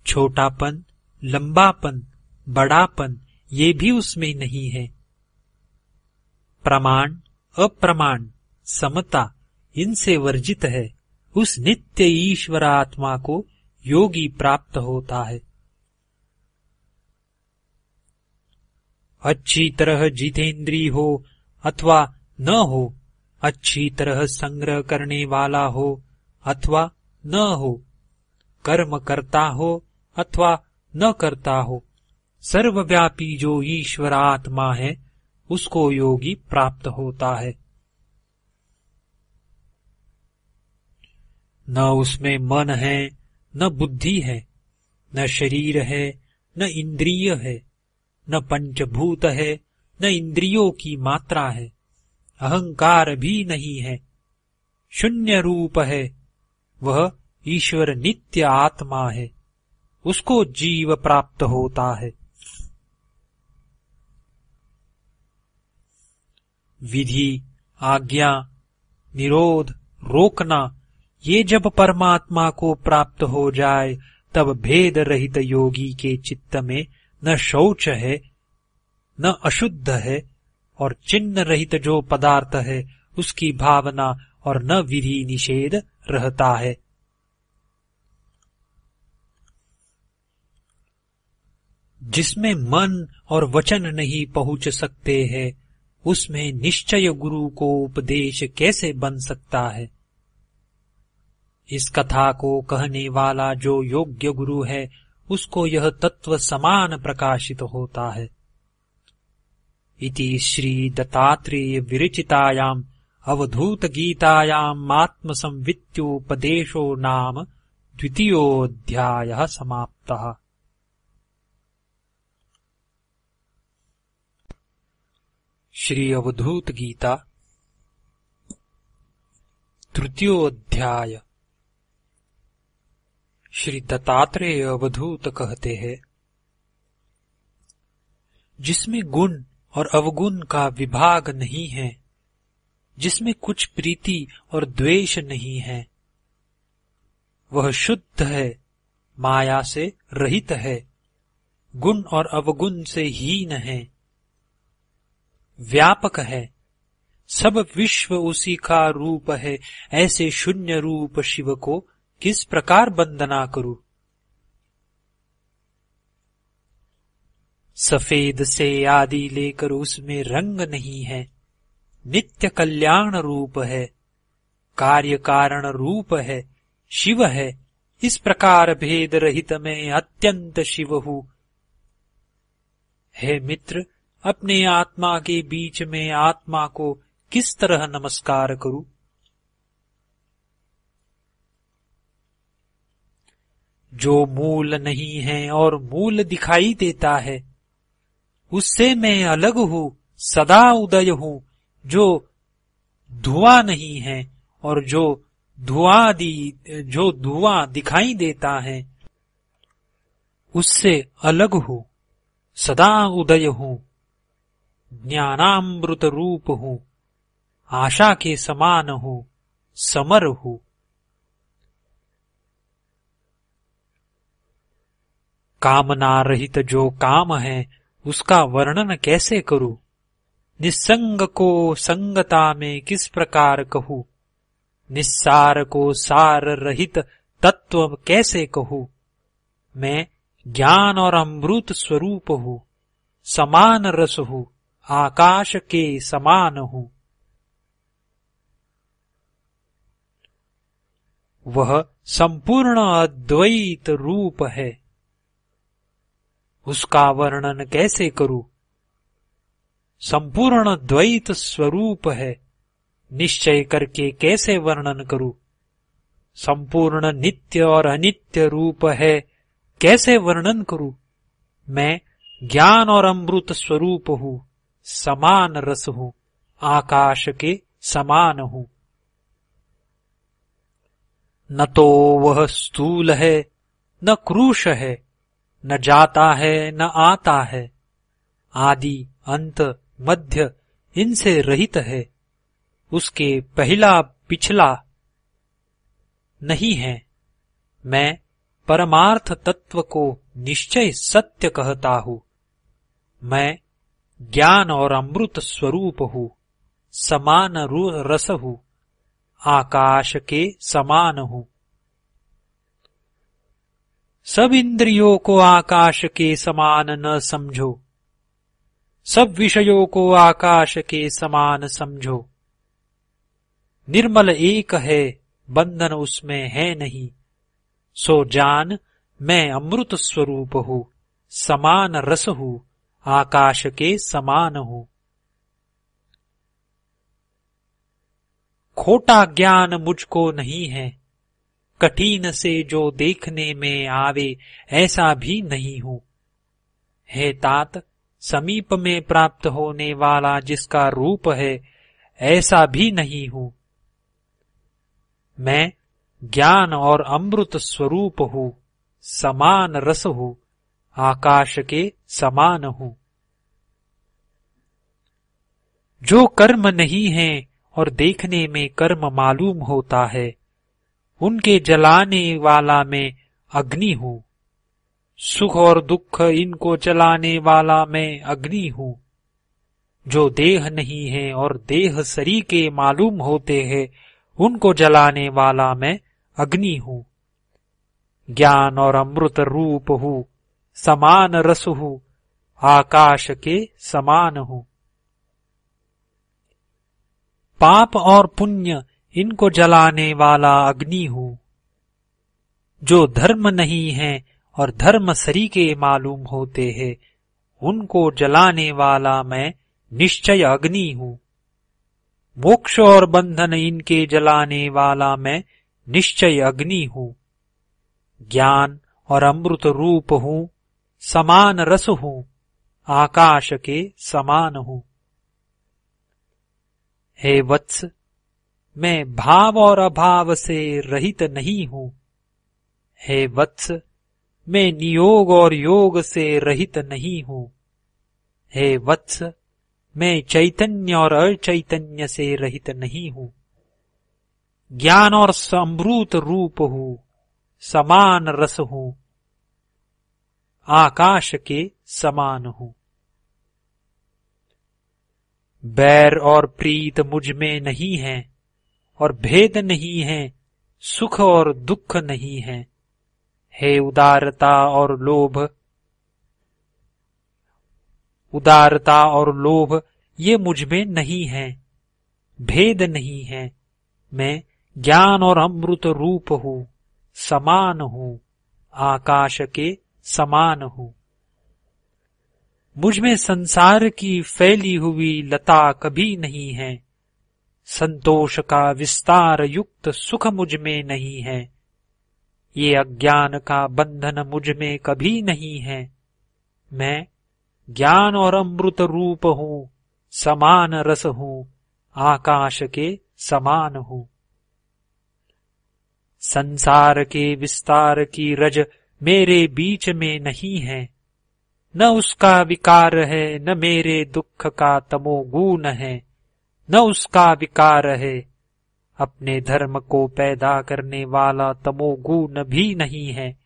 छोटापन, लंबापन, बड़ापन, ये भी उसमें नहीं है। प्रमाण, अप्रमाण समता इनसे वर्जित है। उस नित्य ईश्वर आत्मा को योगी प्राप्त होता है। अच्छी तरह जितेंद्री हो अथवा न हो, अच्छी तरह संग्रह करने वाला हो अथवा न हो, कर्म करता हो अथवा न करता हो, सर्वव्यापी जो ईश्वर आत्मा है, उसको योगी प्राप्त होता है। न उसमें मन है, न बुद्धि है, न शरीर है, न इंद्रिय है, न पंचभूत है, न इंद्रियों की मात्रा है, अहंकार भी नहीं है, शून्य रूप है, वह ईश्वर नित्य आत्मा है, उसको जीव प्राप्त होता है। विधि, आज्ञा, निरोध, रोकना ये जब परमात्मा को प्राप्त हो जाए, तब भेद रहित योगी के चित्त में न शौच है, न अशुद्ध है, और चिन्ह रहित जो पदार्थ है, उसकी भावना और न विधि निषेध रहता है। जिसमें मन और वचन नहीं पहुँच सकते हैं, उसमें निश्चय गुरु को उपदेश कैसे बन सकता है? इस कथा को कहने वाला जो योग्य गुरु है, उसको यह तत्व समान प्रकाशित होता है। इति श्री दत्तात्रेय विरचितायाम अवधूत गीतायाम आत्म संवित्योपदेशो नाम द्वितीयोऽध्यायः समाप्तः। श्री अवधूत गीता तृतीयोध्याय श्री दत्तात्रेय अवधूत कहते हैं। जिसमें गुण और अवगुण का विभाग नहीं है, जिसमें कुछ प्रीति और द्वेष नहीं है, वह शुद्ध है, माया से रहित है, गुण और अवगुण से हीन है, व्यापक है, सब विश्व उसी का रूप है, ऐसे शून्य रूप शिव को किस प्रकार वंदना करूँ? सफ़ेद से आदि लेकर उसमें रंग नहीं है, नित्य कल्याण रूप है, कार्य कारण रूप है, शिव है, इस प्रकार भेद रहित में अत्यंत शिव हूँ। हे मित्र, अपने आत्मा के बीच में आत्मा को किस तरह नमस्कार करूँ? जो मूल नहीं है और मूल दिखाई देता है, उससे मैं अलग हूँ, सदा उदय हूँ, जो धुआँ नहीं है और जो धुआँ दी, जो धुआँ दिखाई देता है, उससे अलग हूँ, सदा उदय हूँ, ज्ञानामृत रूप हूँ, आशा के समान हूँ, समर हूँ। कामना रहित जो काम है, उसका वर्णन कैसे करूँ? निसंग को संगता में किस प्रकार कहूँ? निस्सार को सार रहित तत्व कैसे कहूँ? मैं ज्ञान और अमृत स्वरूप हूँ, समान रस हूँ, आकाश के समान हूँ। वह संपूर्ण अद्वैत रूप है। उसका वर्णन कैसे करूँ? संपूर्ण द्वैत स्वरूप है। निश्चय करके कैसे वर्णन करूँ? संपूर्ण नित्य और अनित्य रूप है। कैसे वर्णन करूँ? मैं ज्ञान और अमृत स्वरूप हूँ। समान रस हूँ। आकाश के समान हूँ। न तो वह स्थूल है, न क्रूश है। न जाता है, न आता है। आदि, अंत, मध्य, इनसे रहित है। उसके पहला, पिछला नहीं है। मैं परमार्थ तत्व को निश्चय सत्य कहता हूँ। मैं ज्ञान और अमृत स्वरूप हूँ। समान रस हूँ। आकाश के समान हूँ। सब इंद्रियों को आकाश के समान न समझो। सब विषयों को आकाश के समान समझो। निर्मल एक है, बंधन उसमें है नहीं। सो जान, मैं अमृत स्वरूप हूँ, समान रस हूँ, आकाश के समान हूँ। खोटा ज्ञान मुझको नहीं है कठिन से जो देखने में आवे, ऐसा भी नहीं हूँ। हे तात, समीप में प्राप्त होने वाला जिसका रूप है, ऐसा भी नहीं हूँ। मैं ज्ञान और अमृत स्वरूप हूँ, समान रस हूँ, आकाश के समान हूँ। जो कर्म नहीं है और देखने में कर्म मालूम होता है उनके जलाने वाला मैं अग्नि हूँ। सुख और दुख इनको जलाने वाला मैं अग्नि हूँ। जो देह नहीं है और देह सरी के मालूम होते हैं, उनको जलाने वाला मैं अग्नि हूँ। ज्ञान और अमृत रूप हूँ, समान रस हूँ, आकाश के समान हूँ। पाप और पुण्य इनको जलाने वाला अग्नि हूँ। जो धर्म नहीं है और धर्म सरी के मालूम होते हैं, उनको जलाने वाला मैं निश्चय अग्नि हूँ। मोक्ष और बंधन इनके जलाने वाला मैं निश्चय अग्नि हूँ। ज्ञान और अमृत रूप हूँ, समान रस हूँ, आकाश के समान हूँ। हे वत्स मैं भाव और अभाव से रहित नहीं हूँ। हे वत्स, मैं नियोग और योग से रहित नहीं हूँ। हे वत्स, मैं चैतन्य और अचैतन्य से रहित नहीं हूँ। ज्ञान और समृत रूप हूँ, समान रस हूँ, आकाश के समान हूँ। बैर और प्रीत मुझमें नहीं है। और भेद नहीं है, सुख और दुख नहीं है। हे उदारता और लोभ, उदारता और लोभ ये मुझमें नहीं है, भेद नहीं है। मैं ज्ञान और अमृत रूप हूँ, समान हूँ, आकाश के समान हूँ। मुझमें संसार की फैली हुई लता कभी नहीं है संतोष का विस्तार युक्त सुख मुझमें नहीं है। ये अज्ञान का बंधन मुझमें कभी नहीं है। मैं ज्ञान और अमृत रूप हूँ, समान रस हूँ, आकाश के समान हूँ। संसार के विस्तार की रज मेरे बीच में नहीं है। न उसका विकार है, न मेरे दुख का तमोगुण है। न उसका विकार है। अपने धर्म को पैदा करने वाला तमोगुण भी नहीं है,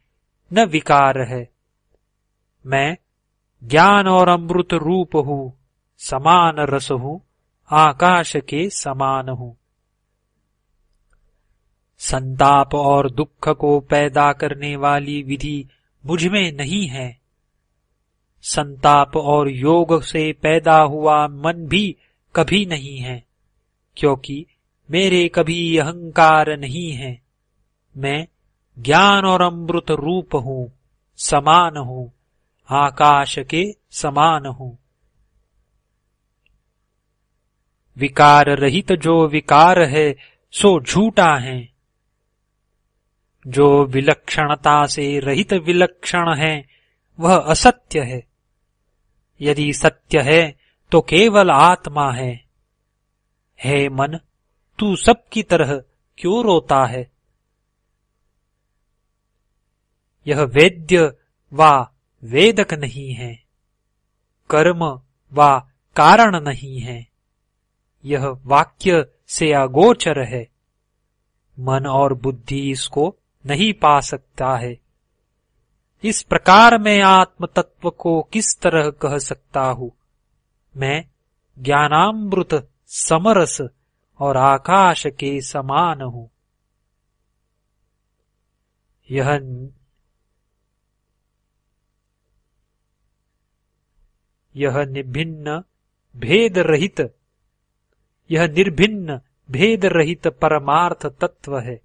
न विकार है। मैं ज्ञान और अमृत रूप हूँ, समान रस हूँ, आकाश के समान हूँ। संताप और दुख को पैदा करने वाली विधि मुझमें नहीं है। संताप और योग से पैदा हुआ मन भी कभी नहीं है, क्योंकि मेरे कभी अहंकार नहीं है। मैं ज्ञान और अमृत रूप हूँ, समान हूँ, आकाश के समान हूँ। विकार रहित जो विकार है, सो झूठा है। जो विलक्षणता से रहित विलक्षण है, वह असत्य है। यदि सत्य है तो केवल आत्मा है। हे मन, तू सबकी तरह क्यों रोता है? यह वेद्य व वेदक नहीं है। कर्म व कारण नहीं है। यह वाक्य से अगोचर है। मन और बुद्धि इसको नहीं पा सकता है। इस प्रकार मैं आत्म तत्व को किस तरह कह सकता हूँ? मैं ज्ञानामृत समरस और आकाश के समान हूँ। यह यह निभिन्न भेद रहित, यह निर्भिन्न भेद रहित परमार्थ तत्व है।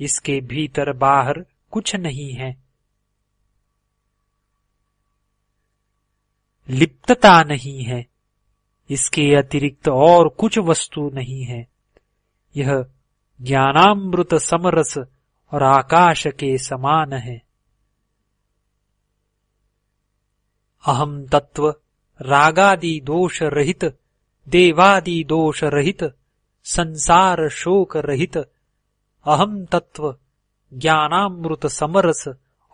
इसके भीतर बाहर कुछ नहीं है। लिप्तता नहीं है। इसके अतिरिक्त और कुछ वस्तु नहीं है। यह ज्ञानामृत समरस और आकाश के समान है। अहम तत्व रागादि दोष रहित, देवादि दोष रहित, संसार शोक रहित। अहम तत्व ज्ञानामृत समरस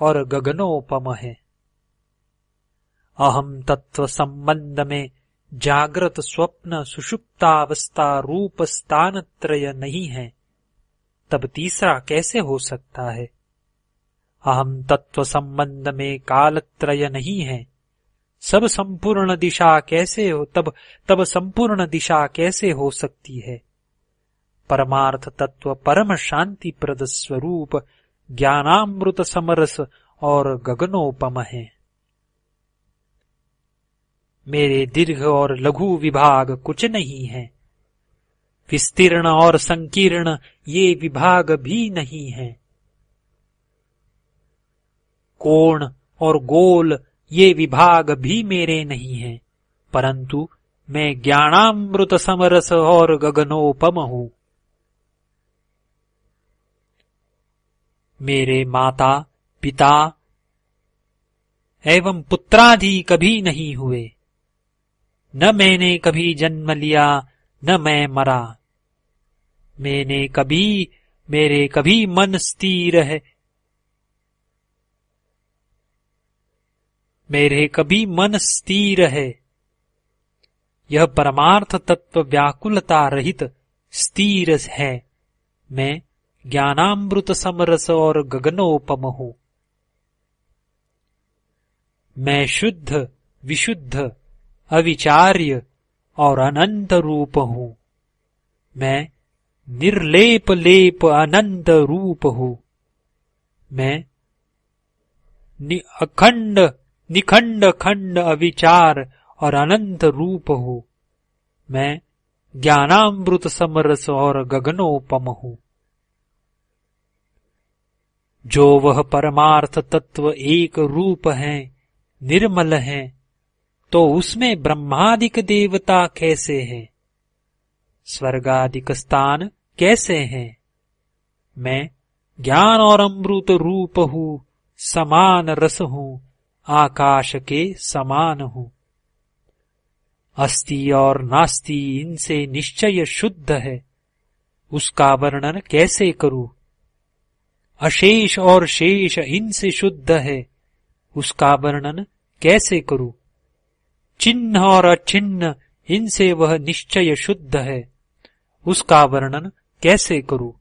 और गगनोपम है। अहम तत्व संबंध में जागृत स्वप्न सुषुप्तावस्था रूप स्थान त्रय नहीं है। तब तीसरा कैसे हो सकता है? अहम तत्व संबंध में कालत्रय नहीं है। सब संपूर्ण दिशा कैसे हो तब तब संपूर्ण दिशा कैसे हो सकती है? परमार्थ तत्व परम शांति प्रद स्वरूप ज्ञानामृत समरस और गगनोपम है। मेरे दीर्घ और लघु विभाग कुछ नहीं है। विस्तीर्ण और संकीर्ण ये विभाग भी नहीं है। कोण और गोल ये विभाग भी मेरे नहीं है, परंतु मैं ज्ञानामृत समरस और गगनोपम हूँ। मेरे माता, पिता एवं पुत्रादि कभी नहीं हुए। न मैंने कभी जन्म लिया, न मैं मरा। मैंने कभी, मेरे कभी मन स्थिर है। मेरे कभी मन स्थिर है। यह परमार्थ तत्व व्याकुलता रहित स्थिर है। मैं ज्ञानामृत समरस और गगनोपम हूँ। मैं शुद्ध, विशुद्ध अविचार्य और अनंत रूप हूँ। मैं निर्लेप लेप अनंत रूप हूँ। मैं नि, अखंड निखंड खंड अविचार और अनंत रूप हो। मैं ज्ञानामृत समरस और गगनोपम हूँ। जो वह परमार्थ तत्व एक रूप है निर्मल है तो उसमें ब्रह्मादिक देवता कैसे हैं? स्वर्गादिक स्थान कैसे हैं? मैं ज्ञान और अमृत रूप हूँ, समान रस हूँ, आकाश के समान हूँ। अस्ति और नास्ति इनसे निश्चय शुद्ध है। उसका वर्णन कैसे करूँ? अशेष और शेष इनसे शुद्ध है। उसका वर्णन कैसे करूँ? चिन्ह और अचिन्ह इनसे वह निश्चय शुद्ध है। उसका वर्णन कैसे करूँ?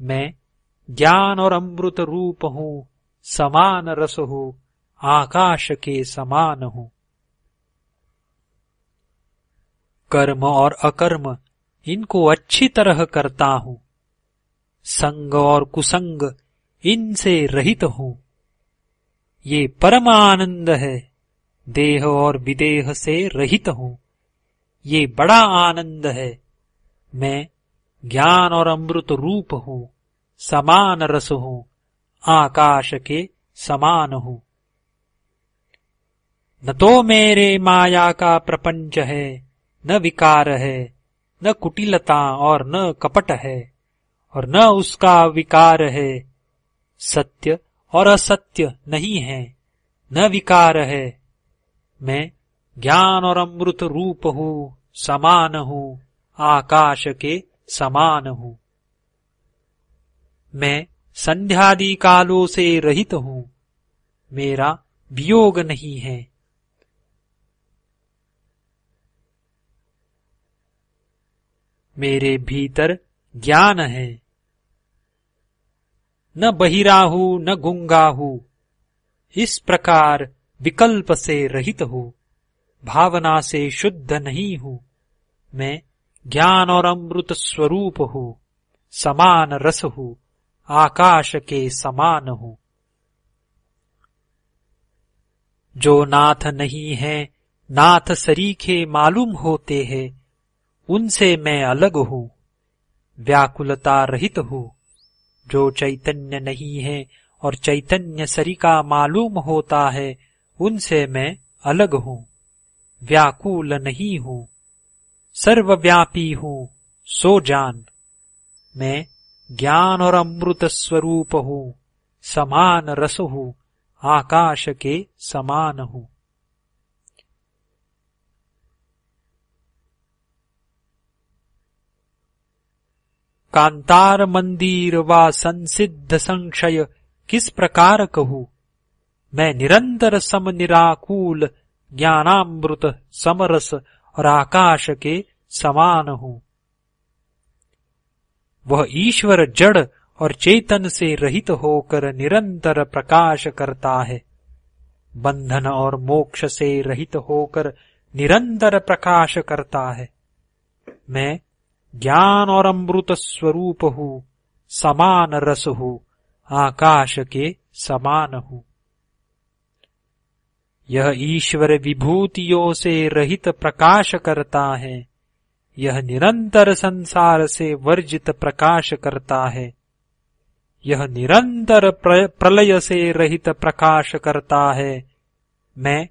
मैं ज्ञान और अमृत रूप हूँ, समान रस हूँ, आकाश के समान हूँ। कर्म और अकर्म इनको अच्छी तरह करता हूँ। संग और कुसंग इनसे रहित हूँ। ये परम आनंद है। देह और विदेह से रहित हूँ। ये बड़ा आनंद है। मैं ज्ञान और अमृत रूप हूँ, समान रस हूँ, आकाश के समान हूँ। न तो मेरे माया का प्रपंच है, न विकार है, न कुटिलता और न कपट है, और न उसका विकार है। सत्य और असत्य नहीं है, न विकार है मैं ज्ञान और अमृत रूप हूँ, समान हूँ, आकाश के समान हूँ। मैं संध्यादि कालों से रहित हूँ, मेरा वियोग नहीं है। मेरे भीतर ज्ञान है। न बहिराहू, न गुंगाहू, इस प्रकार विकल्प से रहित हूँ, भावना से शुद्ध नहीं हूँ। मैं ज्ञान और अमृत स्वरूप हूँ, समान रस हूँ, आकाश के समान हूँ। जो नाथ नहीं है, नाथ सरीखे मालूम होते हैं, उनसे मैं अलग हूँ, व्याकुलता रहित हूँ। जो चैतन्य नहीं है और चैतन्य सरिका मालूम होता है उनसे मैं अलग हूँ, व्याकुल नहीं हूँ, सर्वव्यापी हूँ, सो जान। मैं ज्ञान और अमृत स्वरूप हूँ, समान रस हूँ, आकाश के समान हूँ। कांतार मंदिर व संसिद्ध संशय, किस प्रकार कहूँ? मैं निरंतर सम निराकूल ज्ञानामृत, समरस और आकाश के समान हूँ। वह ईश्वर जड़ और चेतन से रहित होकर निरंतर प्रकाश करता है। बंधन और मोक्ष से रहित होकर निरंतर प्रकाश करता है। मैं ज्ञान और अमृत स्वरूप हूँ, समान रस हूँ, आकाश के समान हूँ। यह ईश्वर विभूतियों से रहित प्रकाश करता है। यह निरंतर संसार से वर्जित प्रकाश करता है। यह निरंतर प्रलय से रहित प्रकाश करता है। मैं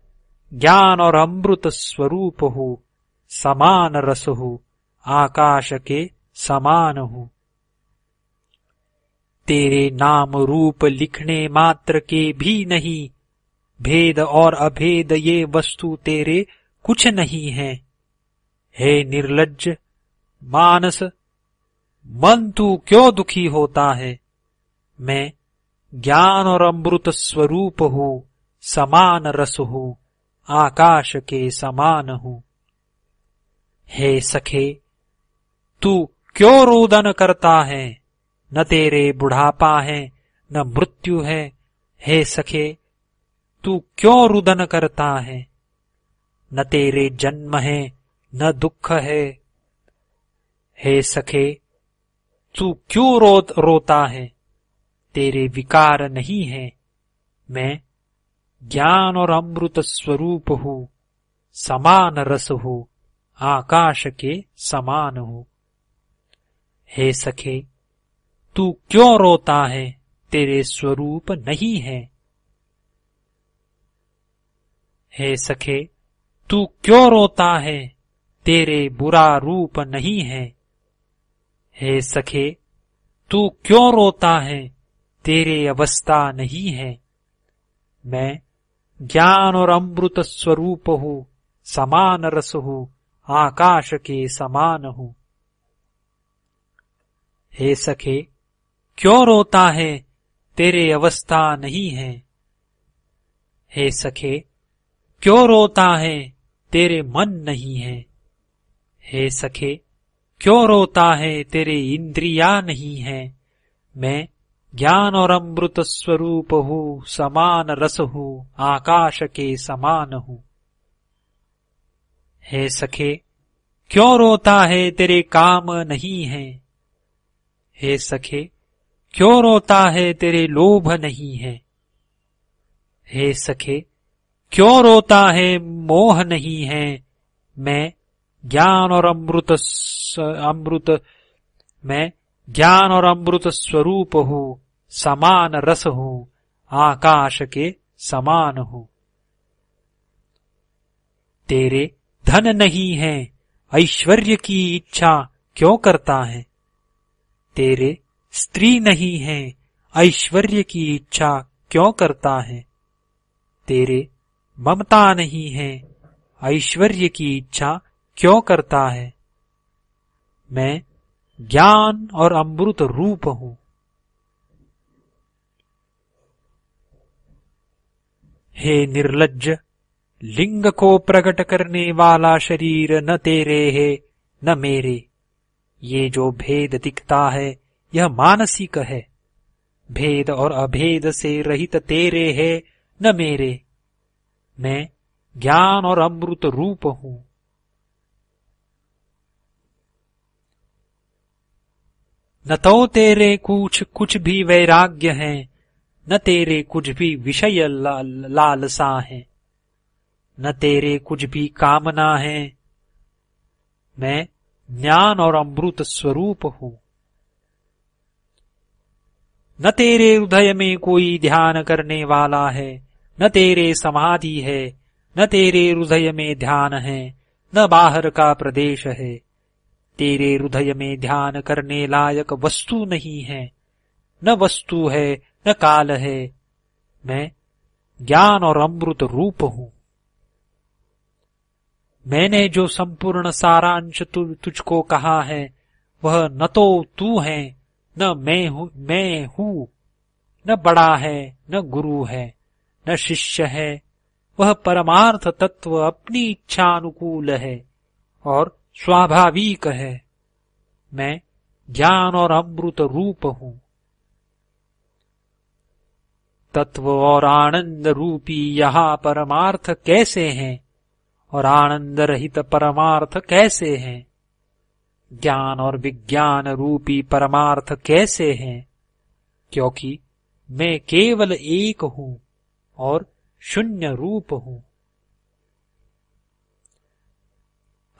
ज्ञान और अमृत स्वरूप हूँ, समान रस हूँ, आकाश के समान हूँ। तेरे नाम रूप लिखने मात्र के भी नहीं भेद और अभेद ये वस्तु तेरे कुछ नहीं है। हे निर्लज मानस, मन तू क्यों दुखी होता है? मैं ज्ञान और अमृत स्वरूप हूँ, समान रस हूँ, आकाश के समान हूँ। हे सखे, तू क्यों रोदन करता है? न तेरे बुढ़ापा है, न मृत्यु है। हे सखे तू क्यों रुदन करता है? न तेरे जन्म है, न दुख है। हे सखे, तू क्यों रो रोता है? तेरे विकार नहीं है। मैं ज्ञान और अमृत स्वरूप हूँ, समान रस हूँ, आकाश के समान हूँ। हे सखे, तू क्यों रोता है? तेरे स्वरूप नहीं है। हे सखे, तू क्यों रोता है? तेरे बुरा रूप नहीं है। हे सखे, तू क्यों रोता है? तेरे अवस्था नहीं है। मैं ज्ञान और अमृत स्वरूप हूँ, समान रस हूँ, आकाश के समान हूँ। हे सखे, क्यों रोता है? तेरे अवस्था नहीं है। हे सखे क्यों रोता है? तेरे मन नहीं है। हे सखे, क्यों रोता है? तेरे इंद्रिया नहीं है। मैं ज्ञान और अमृत स्वरूप हूँ, समान रस हूँ, आकाश के समान हूँ। हे सखे, क्यों रोता है? तेरे काम नहीं है। हे सखे, क्यों रोता है? तेरे लोभ नहीं है। हे सखे क्यों रोता है? मोह नहीं है। मैं ज्ञान और अमृत अमृत, मैं ज्ञान और अमृत स्वरूप हूँ, समान रस हूँ, आकाश के समान हूँ। तेरे धन नहीं है, ऐश्वर्य की इच्छा क्यों करता है? तेरे स्त्री नहीं है, ऐश्वर्य की इच्छा क्यों करता है? तेरे ममता नहीं है। ऐश्वर्य की इच्छा क्यों करता है? मैं ज्ञान और अमृत रूप हूँ। हे निर्लज लिंग को प्रकट करने वाला शरीर न तेरे है, न मेरे। ये जो भेद दिखता है, यह मानसिक है। भेद और अभेद से रहित तेरे है, न मेरे। मैं ज्ञान और अमृत रूप हूँ। न तो तेरे कुछ कुछ भी वैराग्य है, न तेरे कुछ भी विषय लालसा है, न तेरे कुछ भी कामना है। मैं ज्ञान और अमृत स्वरूप हूँ। न तेरे हृदय में कोई ध्यान करने वाला है न तेरे समाधि है न तेरे हृदय में ध्यान है न बाहर का प्रदेश है। तेरे हृदय में ध्यान करने लायक वस्तु नहीं है न वस्तु है न काल है। मैं ज्ञान और अमृत रूप हूँ। मैंने जो संपूर्ण सारांश तु, तुझको कहा है वह न तो तू है न मैं हूँ मैं हूँ न बड़ा है न गुरु है। न शिष्य है। वह परमार्थ तत्व अपनी इच्छा अनुकूल है और स्वाभाविक है। मैं ज्ञान और अमृत रूप हूँ। तत्व और आनंद रूपी यहाँ परमार्थ कैसे हैं और आनंद रहित परमार्थ कैसे हैं? ज्ञान और विज्ञान रूपी परमार्थ कैसे हैं? क्योंकि मैं केवल एक हूँ। और शून्य रूप हूँ।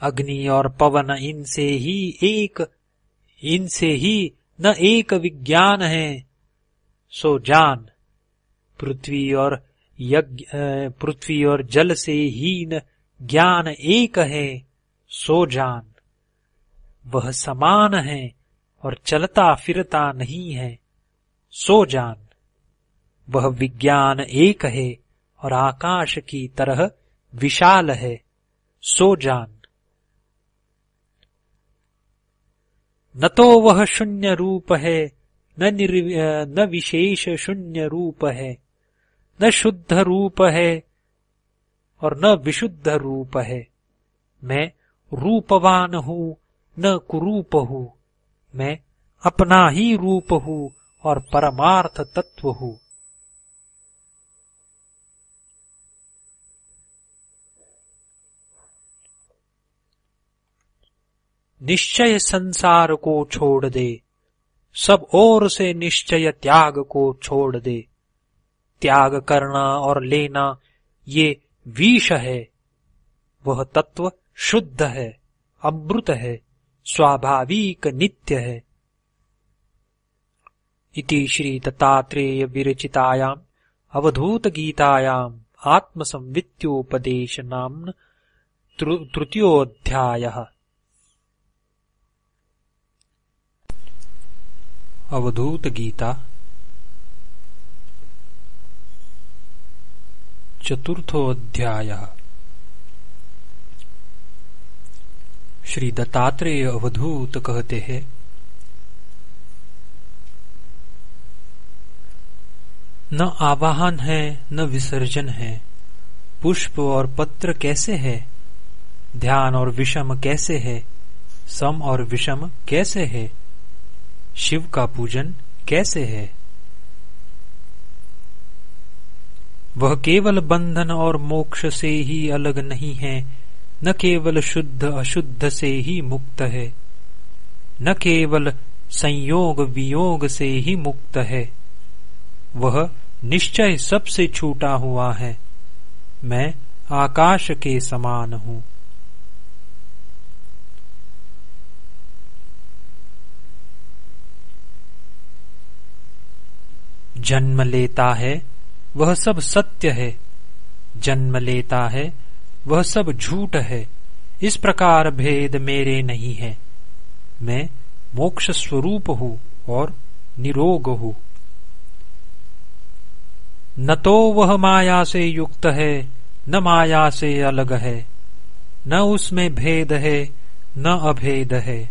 अग्नि और पवन इनसे ही एक, इनसे ही न एक विज्ञान है। सो जान, पृथ्वी और यज्ञ पृथ्वी और जल से हीन ज्ञान एक है। सो जान, वह समान है और चलता फिरता नहीं है। सो जान वह विज्ञान एक है और आकाश की तरह विशाल है। सो जान। न तो वह शून्य रूप है, न न विशेष शून्य रूप है, न शुद्ध रूप है और न विशुद्ध रूप है। मैं रूपवान हूँ, न कुरूप हूँ। मैं अपना ही रूप हूँ और परमार्थ तत्व हूँ। निश्चय संसार को छोड़ दे। सब ओर से निश्चय त्याग को छोड़ दे। त्याग करना और लेना ये विष है। वह तत्व शुद्ध है, अमृत है, स्वाभाविक नित्य है। इति श्री दत्तात्रेय विरचितायाम अवधूत गीतायाम आत्मसंवित्योपदेश नाम तृतीयोऽध्यायः। अवधूत गीता। चतुर्थोऽध्याय श्री दत्तात्रेय अवधूत कहते हैं, न आवाहन है, न विसर्जन है। पुष्प और पत्र कैसे है? ध्यान और विषम कैसे है? सम और विषम कैसे है? शिव का पूजन कैसे है? वह केवल बंधन और मोक्ष से ही अलग नहीं है, न केवल शुद्ध अशुद्ध से ही मुक्त है, न केवल संयोग वियोग से ही मुक्त है। वह निश्चय सबसे छूटा हुआ है। मैं आकाश के समान हूँ। जन्म लेता है, वह सब सत्य है। जन्म लेता है, वह सब झूठ है। इस प्रकार भेद मेरे नहीं है। मैं मोक्ष स्वरूप हूँ और निरोग हूँ। न तो वह माया से युक्त है, न माया से अलग है। न उसमें भेद है, न अभेद है।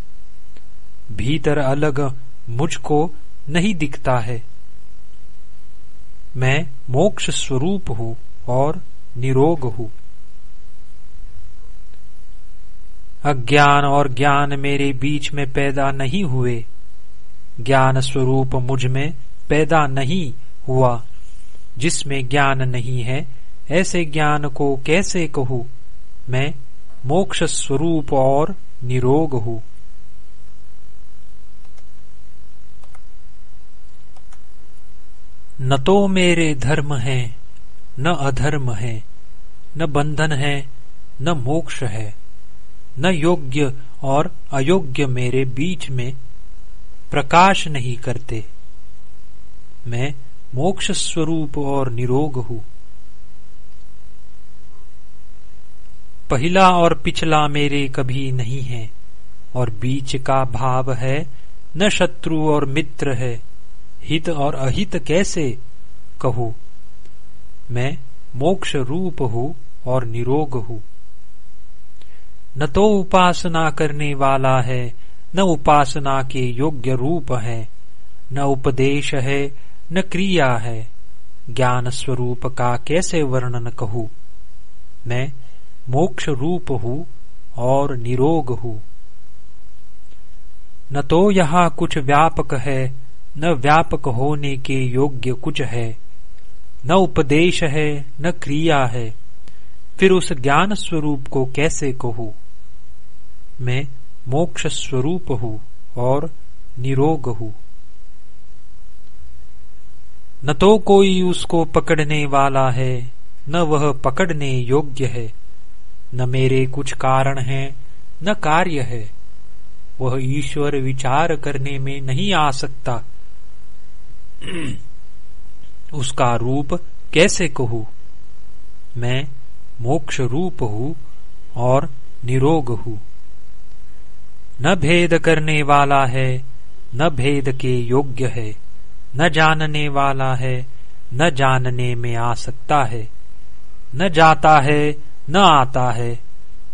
भीतर अलग मुझको नहीं दिखता है। मैं मोक्ष स्वरूप हूँ और निरोग हूँ। अज्ञान और ज्ञान मेरे बीच में पैदा नहीं हुए। ज्ञान स्वरूप मुझमें पैदा नहीं हुआ। जिसमें ज्ञान नहीं है, ऐसे ज्ञान को कैसे कहूँ? मैं मोक्ष स्वरूप और निरोग हूँ। न तो मेरे धर्म है, न अधर्म है, न बंधन है, न मोक्ष है, न योग्य और अयोग्य मेरे बीच में प्रकाश नहीं करते। मैं मोक्ष स्वरूप और निरोग हूँ। पहला और पिछला मेरे कभी नहीं है, और बीच का भाव है, न शत्रु और मित्र है हित और अहित कैसे कहू? मैं मोक्ष रूप हूँ और निरोग हूँ। न तो उपासना करने वाला है, न उपासना के योग्य रूप है, न उपदेश है, न क्रिया है। ज्ञान स्वरूप का कैसे वर्णन कहूँ? मैं मोक्ष रूप हूँ और निरोग हूँ। न तो यहाँ कुछ व्यापक है न व्यापक होने के योग्य कुछ है। न उपदेश है, न क्रिया है। फिर उस ज्ञान स्वरूप को कैसे कहूँ? मैं मोक्ष स्वरूप हूँ और निरोग हूँ। न तो कोई उसको पकड़ने वाला है, न वह पकड़ने योग्य है। न मेरे कुछ कारण है, न कार्य है। वह ईश्वर विचार करने में नहीं आ सकता। उसका रूप कैसे कहू? मैं मोक्ष रूप हूँ और निरोग हूँ। न भेद करने वाला है, न भेद के योग्य है, न जानने वाला है, न जानने में आ सकता है। न जाता है, न आता है।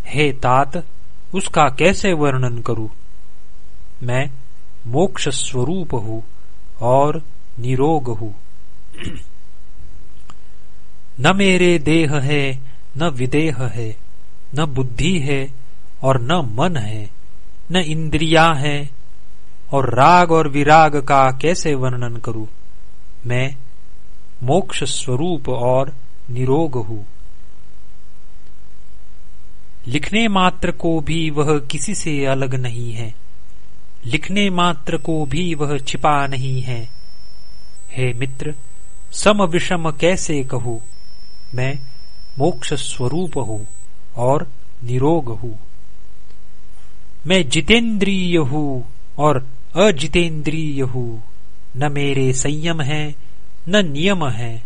हे तात, उसका कैसे वर्णन करूँ? मैं मोक्ष स्वरूप हूँ और निरोग हूँ न मेरे देह है, न विदेह है, न बुद्धि है और न मन है, न इंद्रिया है और राग और विराग का कैसे वर्णन करूँ? मैं मोक्ष स्वरूप और निरोग हूँ लिखने मात्र को भी वह किसी से अलग नहीं है। लिखने मात्र को भी वह छिपा नहीं है। हे मित्र सम विषम कैसे कहू? मैं मोक्ष स्वरूप हूँ और निरोग हूँ। मैं जितेंद्रिय हूँ और अजितेंद्रिय हूँ। न मेरे संयम है, न नियम है।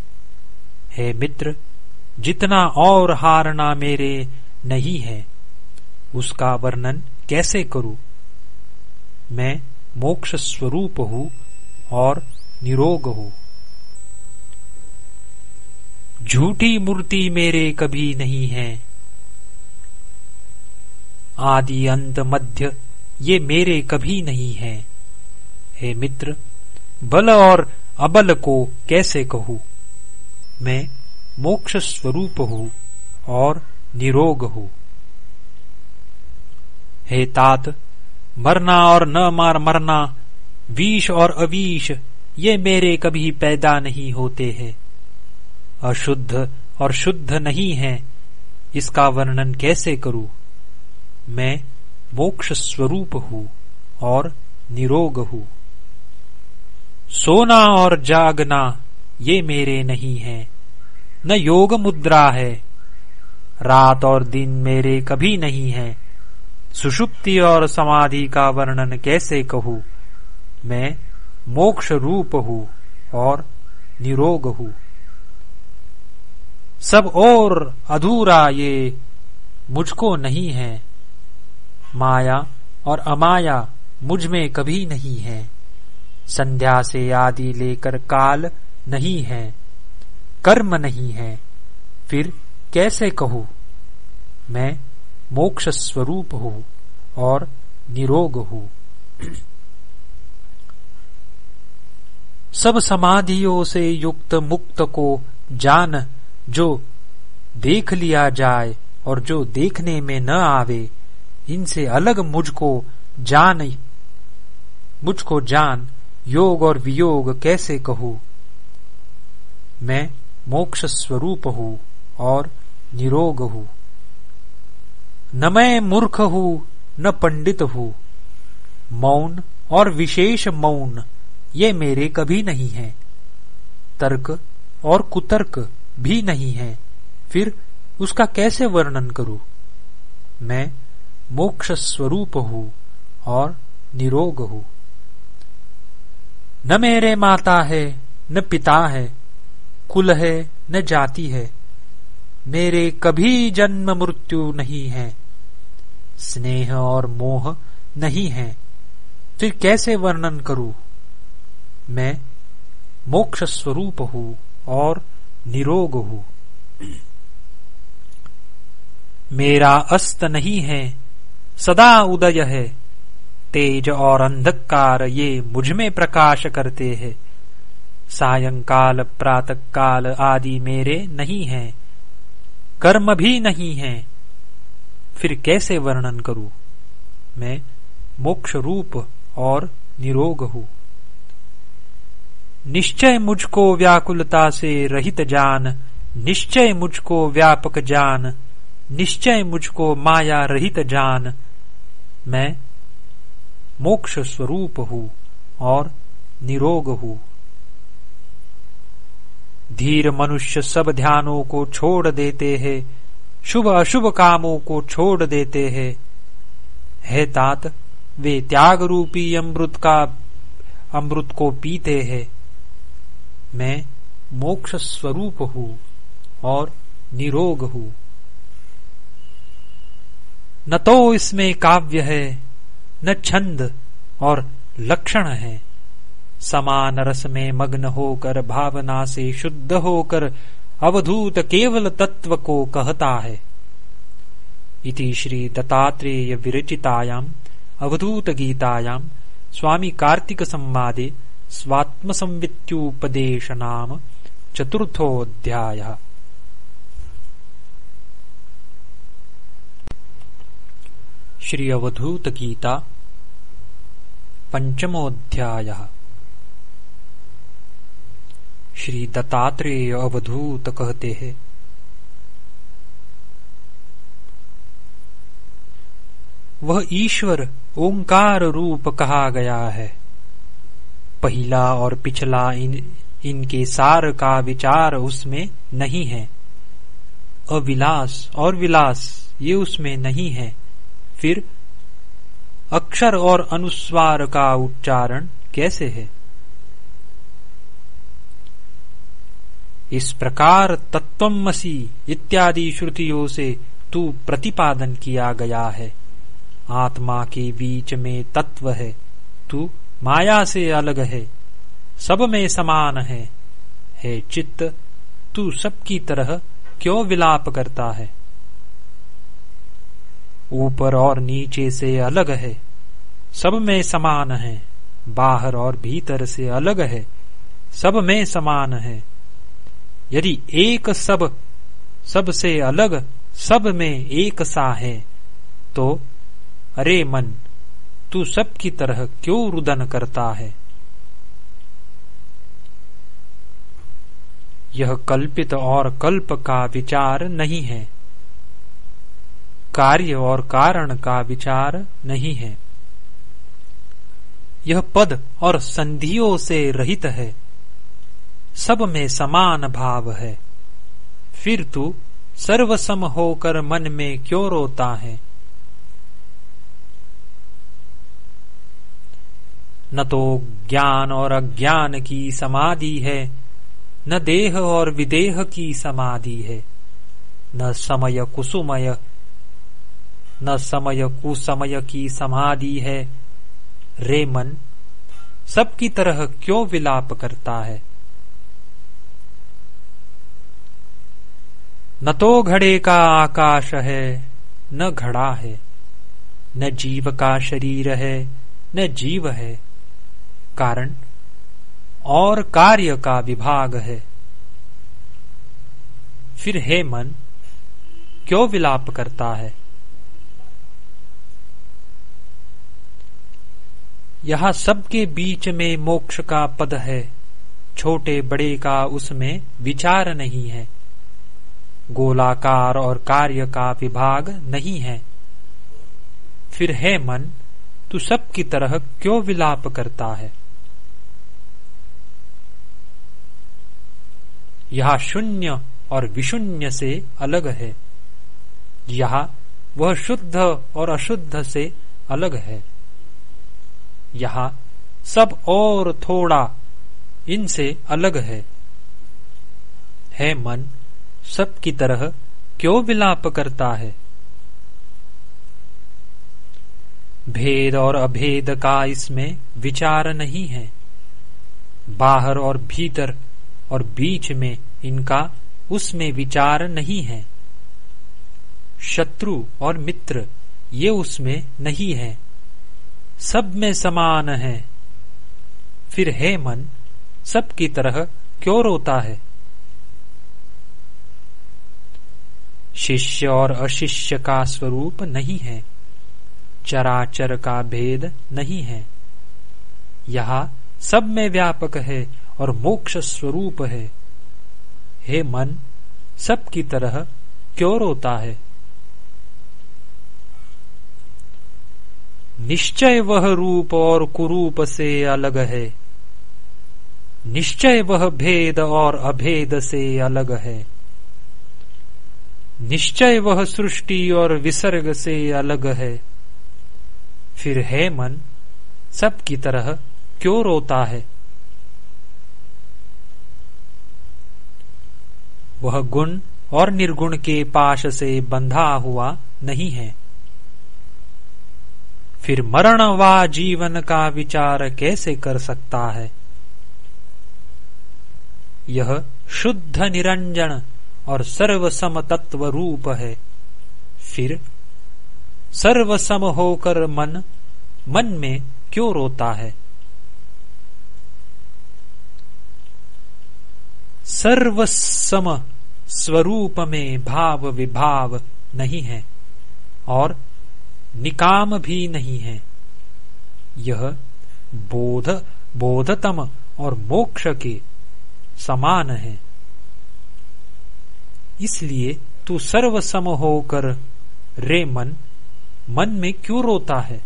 हे मित्र, जितना और हारना मेरे नहीं है, उसका वर्णन कैसे करूँ? मैं मोक्ष स्वरूप हूँ और निरोग हो। झूठी मूर्ति मेरे कभी नहीं है। आदि अंत मध्य ये मेरे कभी नहीं है। हे मित्र, बल और अबल को कैसे कहूँ? मैं मोक्ष स्वरूप हूँ और निरोग हूँ। हे तात, मरना और न मार मरना, विष और अवीश ये मेरे कभी पैदा नहीं होते हैं। अशुद्ध और शुद्ध नहीं है, इसका वर्णन कैसे करूँ? मैं मोक्ष स्वरूप हूँ और निरोग हूँ। सोना और जागना ये मेरे नहीं है, न योग मुद्रा है। रात और दिन मेरे कभी नहीं है। सुषुप्ति और समाधि का वर्णन कैसे कहूँ? मैं मोक्ष रूप हूँ और निरोग हूँ सब और अधूरा ये मुझको नहीं है। माया और अमाया मुझमें कभी नहीं है। संध्या से आदि लेकर काल नहीं है। कर्म नहीं है। फिर कैसे कहूँ? मैं मोक्ष स्वरूप हूँ और निरोग हूँ। सब समाधियों से युक्त मुक्त को जान, जो देख लिया जाए और जो देखने में न आवे, इनसे अलग मुझको जान मुझको जान, योग और वियोग कैसे कहूँ? मैं मोक्ष स्वरूप हूँ और निरोग हूँ। न मैं मूर्ख हूँ, न पंडित हूँ। मौन और विशेष मौन ये मेरे कभी नहीं है। तर्क और कुतर्क भी नहीं है। फिर उसका कैसे वर्णन करूँ? मैं मोक्ष स्वरूप हूँ और निरोग हूँ। न मेरे माता है, न पिता है, कुल है, न जाति है। मेरे कभी जन्म मृत्यु नहीं है। स्नेह और मोह नहीं है। फिर कैसे वर्णन करूँ? मैं मोक्ष स्वरूप हूँ और निरोग हूँ मेरा अस्त नहीं है, सदा उदय है। तेज और अंधकार ये मुझमें प्रकाश करते हैं। सायंकाल प्रातः काल आदि मेरे नहीं है। कर्म भी नहीं है। फिर कैसे वर्णन करूँ? मैं मोक्ष रूप और निरोग हूँ निश्चय मुझको व्याकुलता से रहित जान, निश्चय मुझको व्यापक जान, निश्चय मुझको माया रहित जान। मैं मोक्ष स्वरूप हूँ और निरोग हूँ। धीर मनुष्य सब ध्यानों को छोड़ देते हैं, शुभ अशुभ कामों को छोड़ देते हैं। है तात, वे त्याग रूपी अमृत का, अमृत को पीते हैं। मैं मोक्ष स्वरूप हूँ और निरोग हूँ। न तो इसमें काव्य है, न छंद और लक्षण है। समान रस में मग्न होकर, भावना से शुद्ध होकर, अवधूत केवल तत्व को कहता है। इति श्री दत्तात्रेय विरचितायाम अवधूत गीतायाम स्वामी कार्तिक संवादे स्वात्म संवित्युपदेश नाम चतुर्थोऽध्याय। श्री अवधूत गीता पंचमोध्याय श्री दत्तात्रेय अवधूत कहते हैं वह ईश्वर ओंकार रूप कहा गया है। पहला और पिछला इन, इनके सार का विचार उसमें नहीं है। अविलास और विलास, ये उसमें नहीं है। फिर, अक्षर और अनुस्वार का उच्चारण कैसे है? इस प्रकार तत्वमसी इत्यादि श्रुतियों से तू प्रतिपादन किया गया है। आत्मा के बीच में तत्व है। तू माया से अलग है, सब में समान है। हे चित्त, तू सबकी तरह क्यों विलाप करता है? ऊपर और नीचे से अलग है, सब में समान है। बाहर और भीतर से अलग है, सब में समान है। यदि एक सब सबसे अलग, सब में एक सा है तो अरे मन तू सबकी तरह क्यों रुदन करता है? यह कल्पित और कल्प का विचार नहीं है। कार्य और कारण का विचार नहीं है। यह पद और संधियों से रहित है। सब में समान भाव है। फिर तू सर्वसम होकर मन में क्यों रोता है? न तो ज्ञान और अज्ञान की समाधि है, न देह और विदेह की समाधि है, न समय कुसुमय, न समय कुसमय की समाधि है। रे मन सबकी तरह क्यों विलाप करता है? न तो घड़े का आकाश है, न घड़ा है, न जीव का शरीर है, न जीव है। कारण और कार्य का विभाग है। फिर हे मन, क्यों विलाप करता है? यह सबके बीच में मोक्ष का पद है, छोटे बड़े का उसमें विचार नहीं है। गोलाकार और कार्य का विभाग नहीं है। फिर है मन, तू सब की तरह क्यों विलाप करता है? यह शून्य और विशून्य से अलग है। यह वह शुद्ध और अशुद्ध से अलग है। यह सब और थोड़ा इनसे अलग है। है मन सब की तरह क्यों विलाप करता है? भेद और अभेद का इसमें विचार नहीं है। बाहर और भीतर और बीच में इनका उसमें विचार नहीं है। शत्रु और मित्र, ये उसमें नहीं है। सब में समान है। फिर है मन, सब की तरह क्यों रोता है? शिष्य और अशिष्य का स्वरूप नहीं है। चराचर का भेद नहीं है। यह सब में व्यापक है। और मोक्ष स्वरूप है। हे मन सब की तरह क्यों रोता है? निश्चय वह रूप और कुरूप से अलग है। निश्चय वह भेद और अभेद से अलग है। निश्चय वह सृष्टि और विसर्ग से अलग है। फिर है मन सब की तरह क्यों रोता है? वह गुण और निर्गुण के पाश से बंधा हुआ नहीं है। फिर मरण व जीवन का विचार कैसे कर सकता है? यह शुद्ध निरंजन और सर्वसम तत्व रूप है। फिर सर्वसम होकर मन मन में क्यों रोता है? सर्वसम स्वरूप में भाव विभाव नहीं है और निकाम भी नहीं है। यह बोध, बोधतम और मोक्ष के समान है। इसलिए तू सर्वसम होकर रे मन मन में क्यों रोता है?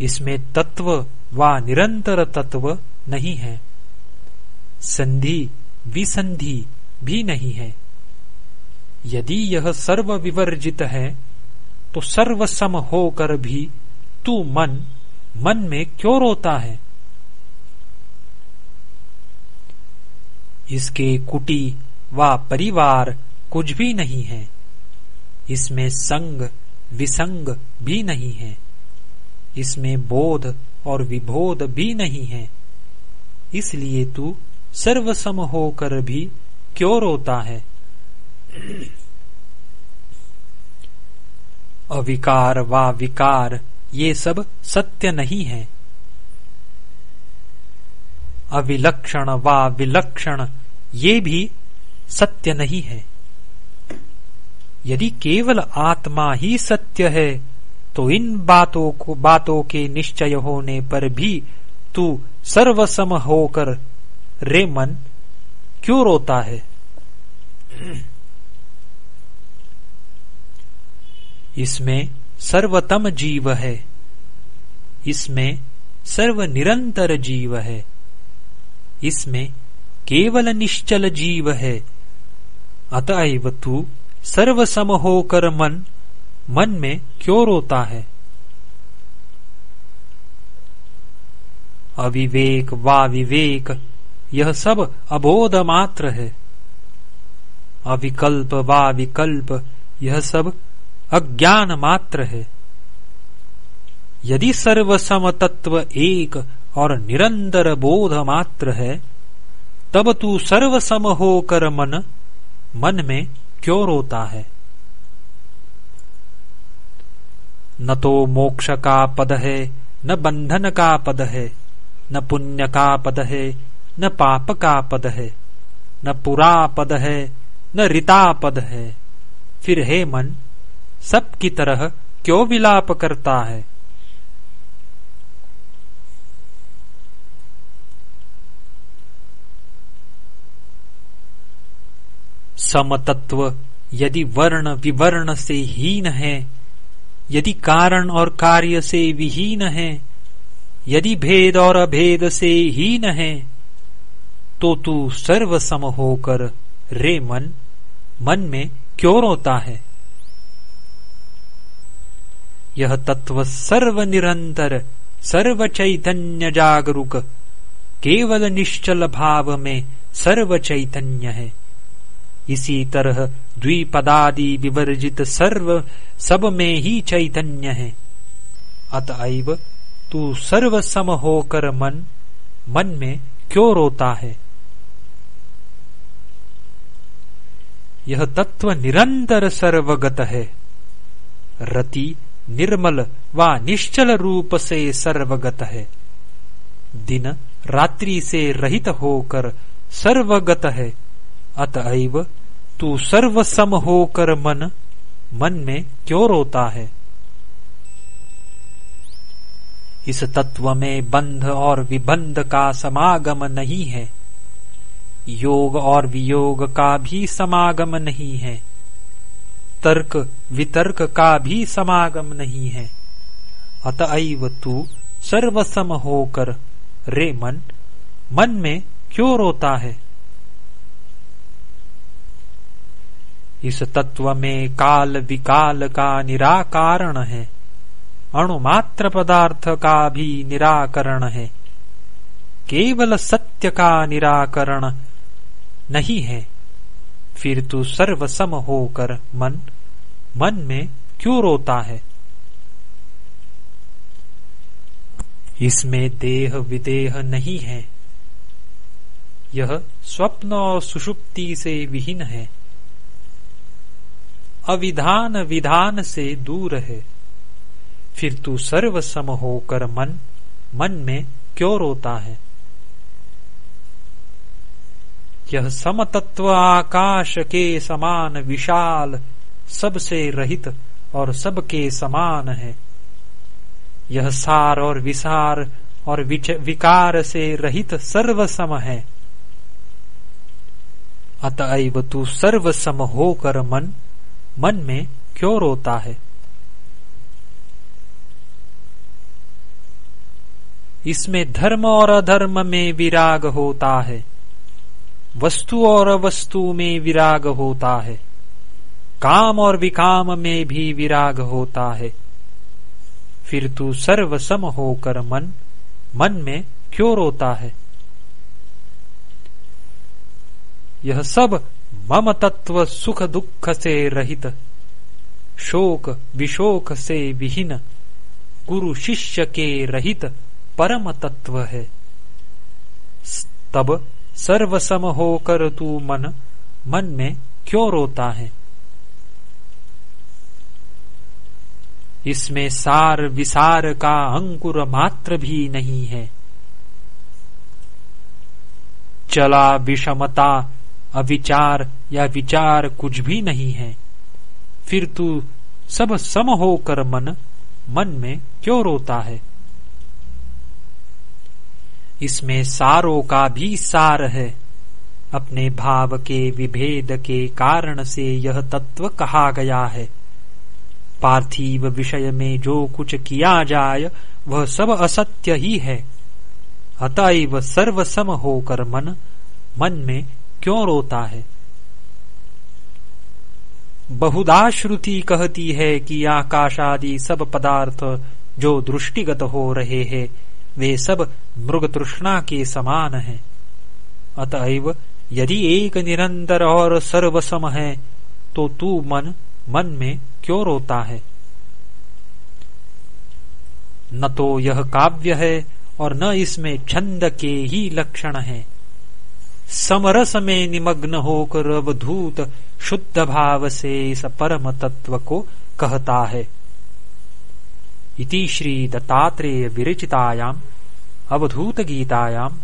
इसमें तत्व व निरंतर तत्व नहीं है। संधि, विसंधि भी नहीं है। यदि यह सर्व विवर्जित है तो सर्वसम होकर भी तू मन मन में क्यों रोता है? इसके कुटी व परिवार कुछ भी नहीं है। इसमें संग, विसंग भी नहीं है। इसमें बोध और विबोध भी नहीं है। इसलिए तू सर्वसम होकर भी क्यों रोता है? अविकार व विकार, ये सब सत्य नहीं है। अविलक्षण व विलक्षण, ये भी सत्य नहीं है। यदि केवल आत्मा ही सत्य है तो इन बातों को बातों के निश्चय होने पर भी तू सर्वसम होकर रे मन क्यों रोता है? इसमें सर्वतम जीव है। इसमें सर्व निरंतर जीव है। इसमें केवल निश्चल जीव है। अतएव तू सर्वसम होकर मन मन में क्यों रोता है? अविवेक वा विवेक यह सब अबोध मात्र है। अविकल्प वा विकल्प यह सब अज्ञान मात्र है। यदि सर्वसम तत्व एक और निरंतर बोध मात्र है, तब तू सर्वसम होकर मन मन में क्यों रोता है? न तो मोक्ष का पद है, न बंधन का पद है। न पुण्य का पद है न पाप का पद है न पुरा पद है न रिता पद है फिर हे मन, सब की तरह क्यों विलाप करता है? समतत्व यदि वर्ण विवर्ण से हीन है, यदि कारण और कार्य से विहीन है यदि भेद और अभेद से हीन है तो तू सर्वसम होकर रे मन मन में क्यों रोता है? यह तत्व सर्व निरंतर सर्व चैतन्य जागरूक, केवल निश्चल भाव में सर्व चैतन्य है। इसी तरह द्विपदादि विवर्जित सर्व, सब में ही चैतन्य है। अतएव तू सर्व सम होकर मन मन में क्यों रोता है? यह तत्व निरंतर सर्वगत है। रति निर्मल व निश्चल रूप से सर्वगत है। दिन रात्रि से रहित होकर सर्वगत है। अतएव तू सर्वसम होकर मन मन में क्यों रोता है? इस तत्व में बंध और विबंध का समागम नहीं है। योग और वियोग का भी समागम नहीं है। तर्क, वितर्क का भी समागम नहीं है। अतएव तू सर्वसम होकर रे मन मन में क्यों रोता है? इस तत्व में काल विकाल का निराकारण है। अणुमात्र पदार्थ का भी निराकरण है। केवल सत्य का निराकरण नहीं है। फिर तू सर्वसम होकर मन मन में क्यों रोता है? इसमें देह विदेह नहीं है। यह स्वप्न और सुषुप्ति से विहीन है। अविधान विधान से दूर है। फिर तू सर्वसम होकर मन मन में क्यों रोता है? यह समतत्व आकाश के समान विशाल, सबसे रहित और सबके समान है। यह सार और विसार और विकार से रहित सर्वसम है। अतएव तू सर्वसम होकर मन मन में क्यों रोता है? इसमें धर्म और अधर्म में विराग होता है। वस्तु और अवस्तु में विराग होता है। काम और विकाम में भी विराग होता है। फिर तू सर्वसम होकर मन मन में क्यों रोता है? यह सब मम तत्व सुख दुख से रहित, शोक विशोक से विहीन, गुरु शिष्य के रहित परम तत्व है। तब सर्वसम होकर तू मन मन में क्यों रोता है? इसमें सार विसार का अंकुर मात्र भी नहीं है। चला विषमता, अविचार या विचार कुछ भी नहीं है। फिर तू सब सम होकर मन मन में क्यों रोता है? इसमें सारों का भी सार है। अपने भाव के विभेद के कारण से यह तत्व कहा गया है। पार्थिव विषय में जो कुछ किया जाए वह सब असत्य ही है। अतएव सर्वसम होकर मन मन में क्यों रोता है? बहुधा श्रुति कहती है कि आकाश आदि सब पदार्थ जो दृष्टिगत हो रहे हैं वे सब मृग तृष्णा के समान हैं। अतएव यदि एक निरंतर और सर्वसम है तो तू मन मन में क्यों रोता है? न तो यह काव्य है और न इसमें छंद के ही लक्षण है। समरस में निमग्न होकर अवधूत शुद्ध भाव से इस परम तत्व को कहता है। इति श्री दत्तात्रेय विरचितायाम अवधूत गीतायाम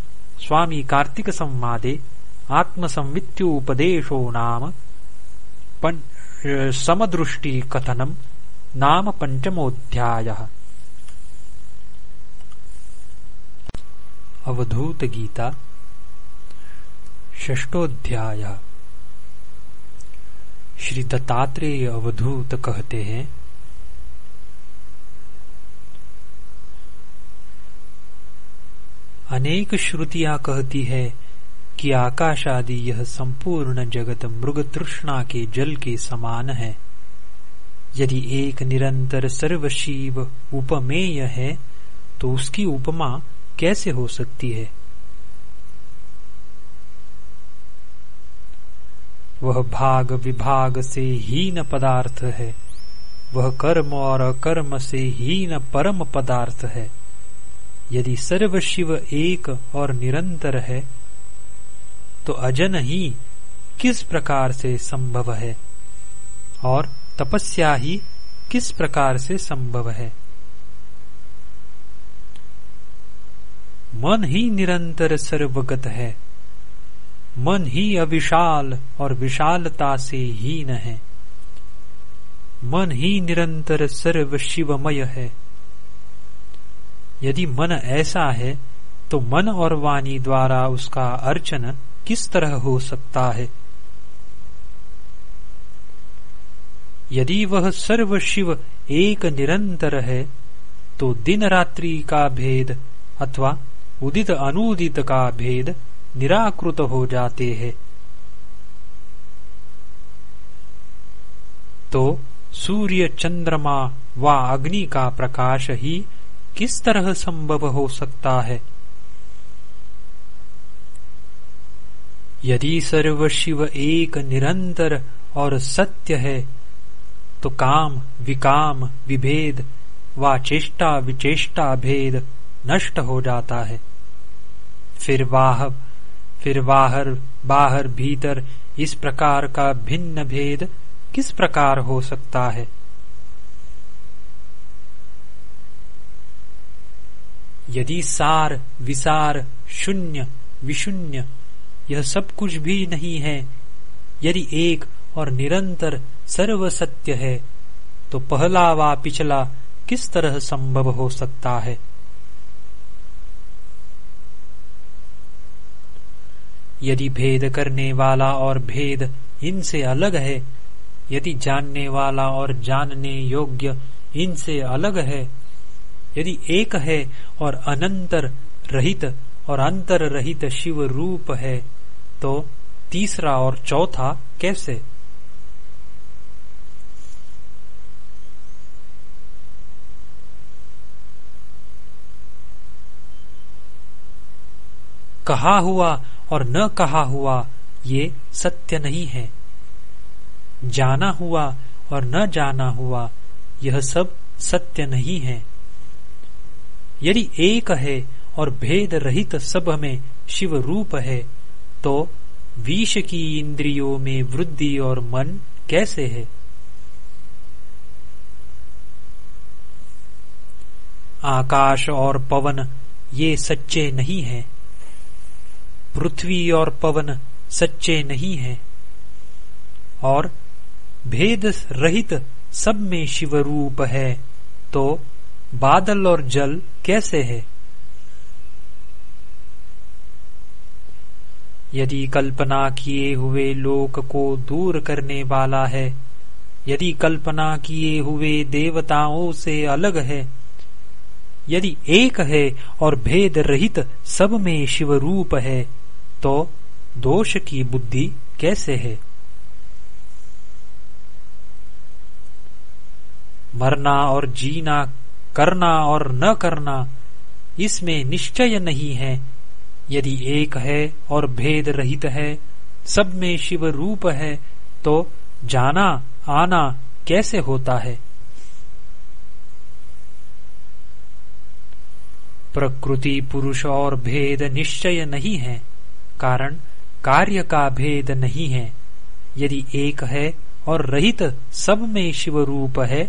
स्वामी कार्तिक संवादे आत्मसंवित्युपदेशो नाम समदृष्टि कथनम नाम पंचमोध्याय अवधूत गीता षष्टोध्याय श्री दत्तात्रेय अवधूत कहते हैं अनेक श्रुतियाँ कहती है कि आकाश आदि यह संपूर्ण जगत मृग तृष्णा के जल के समान है। यदि एक निरंतर सर्वशिव उपमेय है तो उसकी उपमा कैसे हो सकती है? वह भाग विभाग से हीन पदार्थ है। वह कर्म और अकर्म से हीन परम पदार्थ है। यदि सर्व शिव एक और निरंतर है तो अजन ही किस प्रकार से संभव है? और तपस्या ही किस प्रकार से संभव है? मन ही निरंतर सर्वगत है। मन ही अविशाल और विशालता से हीन है। मन ही निरंतर सर्व शिवमय है। यदि मन ऐसा है तो मन और वाणी द्वारा उसका अर्चन किस तरह हो सकता है? यदि वह सर्व शिव एक निरंतर है तो दिन रात्रि का भेद अथवा उदित अनुदित का भेद निराकृत हो जाते हैं। तो सूर्य चंद्रमा व अग्नि का प्रकाश ही किस तरह संभव हो सकता है? यदि सर्व शिव एक निरंतर और सत्य है तो काम, विकाम, विभेद व चेष्टा विचेष्टा भेद नष्ट हो जाता है। फिर वाह, फिर बाहर बाहर भीतर इस प्रकार का भिन्न भेद किस प्रकार हो सकता है? यदि सार, विसार, शून्य, विशून्य, यह सब कुछ भी नहीं है, यदि एक और निरंतर सर्व सत्य है तो पहला व पिछला किस तरह संभव हो सकता है? यदि भेद करने वाला और भेद इनसे अलग है, यदि जानने वाला और जानने योग्य इनसे अलग है यदि एक है और अनंतर रहित और अंतर रहित शिव रूप है तो तीसरा और चौथा कैसे? कहा हुआ और न कहा हुआ, ये सत्य नहीं है। जाना हुआ और न जाना हुआ, यह सब सत्य नहीं है। यदि एक है और भेद रहित सब में शिव रूप है तो विष की इंद्रियों में वृद्धि और मन कैसे है? आकाश और पवन ये सच्चे नहीं है। पृथ्वी और पवन सच्चे नहीं है। और भेद रहित सब में शिव रूप है तो बादल और जल कैसे है? यदि कल्पना किए हुए लोक को दूर करने वाला है, यदि कल्पना किए हुए देवताओं से अलग है, यदि एक है और भेद रहित सब में शिव रूप है तो दोष की बुद्धि कैसे है? मरना और जीना करना और न करना इसमें निश्चय नहीं है। यदि एक है और भेद रहित है, सब में शिव रूप है तो जाना, आना कैसे होता है? प्रकृति, पुरुष और भेद निश्चय नहीं है, कारण कार्य का भेद नहीं है। यदि एक है और रहित सब में शिव रूप है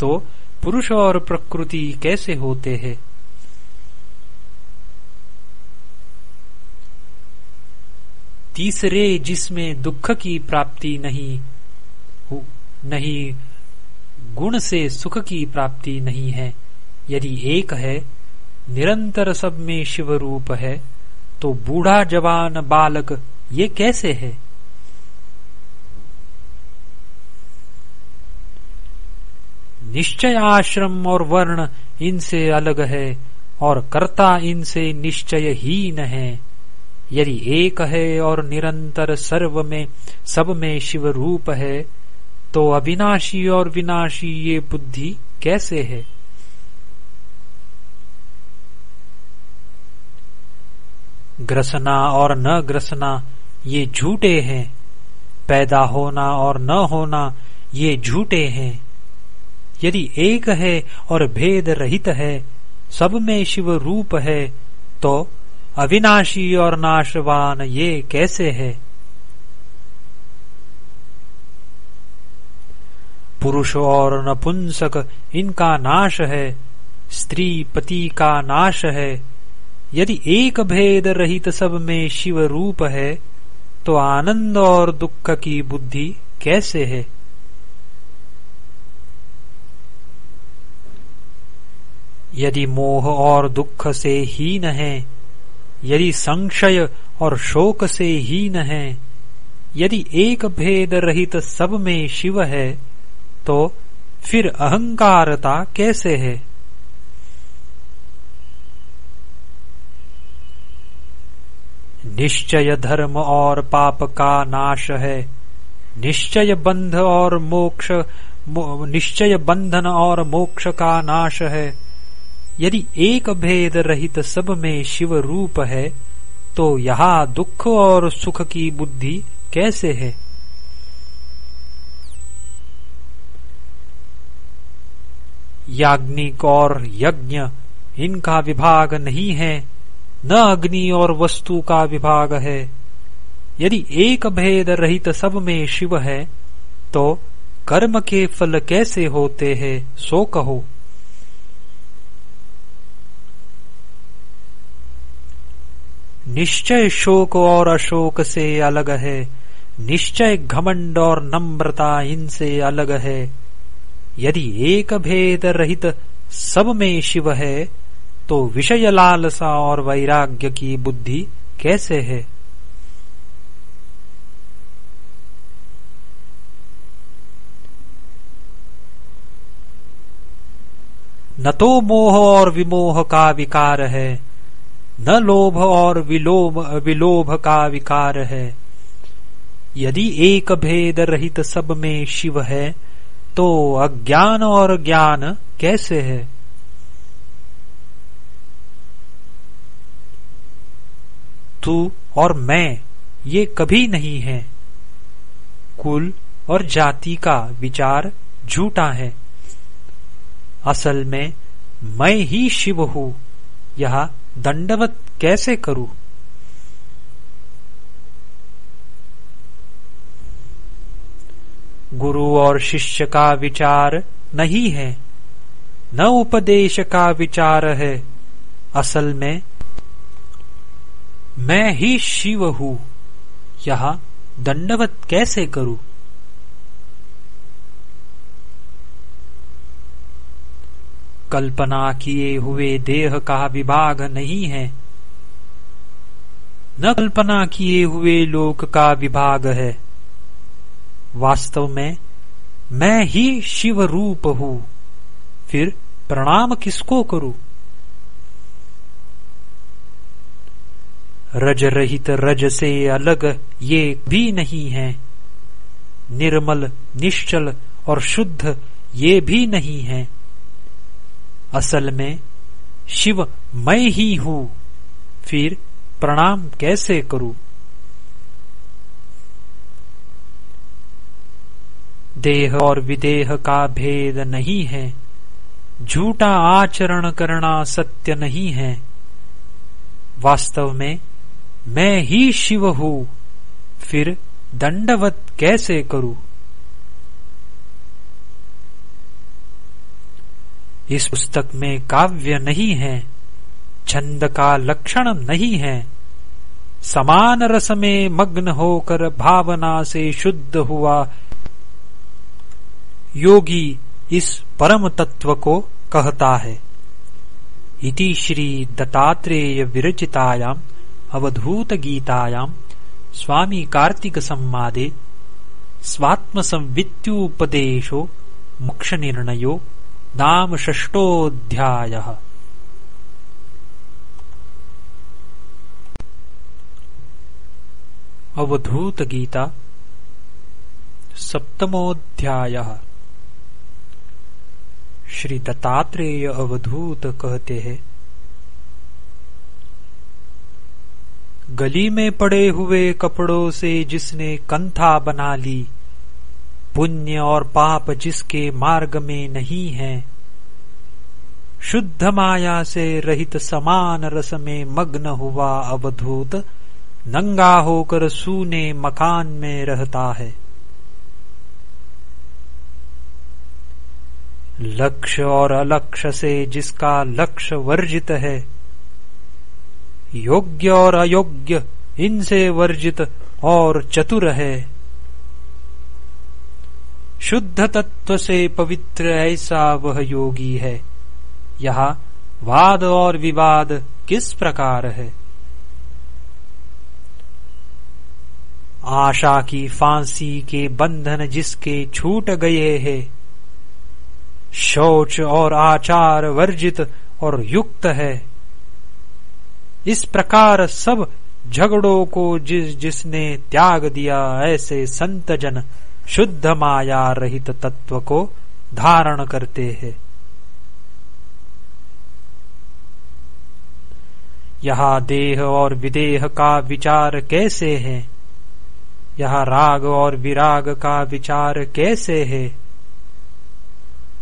तो पुरुष और प्रकृति कैसे होते हैं? तीसरे जिसमें दुख की प्राप्ति नहीं नहीं, गुण से सुख की प्राप्ति नहीं है, यदि एक है, निरंतर सब में शिव रूप है तो बूढ़ा जवान बालक ये कैसे है? निश्चय आश्रम और वर्ण इनसे अलग है, और कर्ता इनसे निश्चय हीन है। यदि एक है और निरंतर सर्व में, सब में शिव रूप है तो अविनाशी और विनाशी ये बुद्धि कैसे है? ग्रसना और न ग्रसना ये झूठे हैं। पैदा होना और न होना ये झूठे हैं। यदि एक है और भेद रहित है, सब में शिव रूप है तो अविनाशी और नाशवान ये कैसे है? पुरुष और नपुंसक इनका नाश है, स्त्री पति का नाश है। यदि एक भेद रहित सब में शिव रूप है तो आनंद और दुख की बुद्धि कैसे है? यदि मोह और दुख से हीन है, यदि संशय और शोक से हीन है, यदि एक भेद रहित सब में शिव है तो फिर अहंकारता कैसे है? निश्चय धर्म और पाप का नाश है। निश्चय बंध और मोक्ष निश्चय बंधन और मोक्ष का नाश है। यदि एक भेद रहित सब में शिव रूप है तो यहाँ दुख और सुख की बुद्धि कैसे है? याग्निक और यज्ञ इनका विभाग नहीं है, न अग्नि और वस्तु का विभाग है। यदि एक भेद रहित सब में शिव है तो कर्म के फल कैसे होते हैं, सो कहो। निश्चय शोक और अशोक से अलग है। निश्चय घमंड और नम्रता इनसे अलग है। यदि एक भेद रहित सब में शिव है तो विषय लालसा और वैराग्य की बुद्धि कैसे है? न तो मोह और विमोह का विकार है न लोभ और विलोभ विलोभ का विकार है। यदि एक भेद रहित सब में शिव है तो अज्ञान और ज्ञान कैसे है? तू और मैं, ये कभी नहीं है। कुल और जाति का विचार झूठा है। असल में मैं ही शिव हूँ, यह दंडवत कैसे करूँ? गुरु और शिष्य का विचार नहीं है, न उपदेश का विचार है। असल में मैं ही शिव हूँ। यह दंडवत कैसे करूँ? कल्पना किए हुए देह का विभाग नहीं है। न कल्पना किए हुए लोक का विभाग है। वास्तव में मैं ही शिव रूप हूँ। फिर प्रणाम किसको करूँ? रज रहित रज से अलग ये भी नहीं है। निर्मल, निश्चल और शुद्ध ये भी नहीं है। असल में शिव मैं ही हूँ। फिर प्रणाम कैसे करूँ? देह और विदेह का भेद नहीं है। झूठा आचरण करना सत्य नहीं है। वास्तव में मैं ही शिव हूँ। फिर दंडवत कैसे करूँ? इस पुस्तक में काव्य नहीं है, छंद का लक्षण नहीं है। समान रस में मग्न होकर भावना से शुद्ध हुआ। योगी इस परम तत्व को कहता है। इति श्री दत्तात्रेय विरचितायाम, अवधूत गीतायाम, स्वामी कार्तिक संवादे, स्वात्म संवित्युपदेशो मोक्ष निर्णयो। नाम षष्टोऽध्यायः अवधूत गीता सप्तमोध्याय श्री दत्तात्रेय अवधूत कहते हैं, गली में पड़े हुए कपड़ों से जिसने कंथा बना ली पुण्य और पाप जिसके मार्ग में नहीं है। शुद्ध माया से रहित समान रस में मग्न हुआ अवधूत नंगा होकर सूने मकान में रहता है। लक्ष्य और अलक्ष्य से जिसका लक्ष्य वर्जित है, योग्य और अयोग्य इनसे वर्जित और चतुर है। शुद्ध तत्व से पवित्र ऐसा वह योगी है। यहाँ वाद और विवाद किस प्रकार है? आशा की फांसी के बंधन जिसके छूट गए हैं, शौच और आचार वर्जित और युक्त है। इस प्रकार सब झगड़ों को जिस जिसने त्याग दिया, ऐसे संत जन शुद्ध माया रहित तत्व को धारण करते हैं। यहाँ देह और विदेह का विचार कैसे है? यहाँ राग और विराग का विचार कैसे है?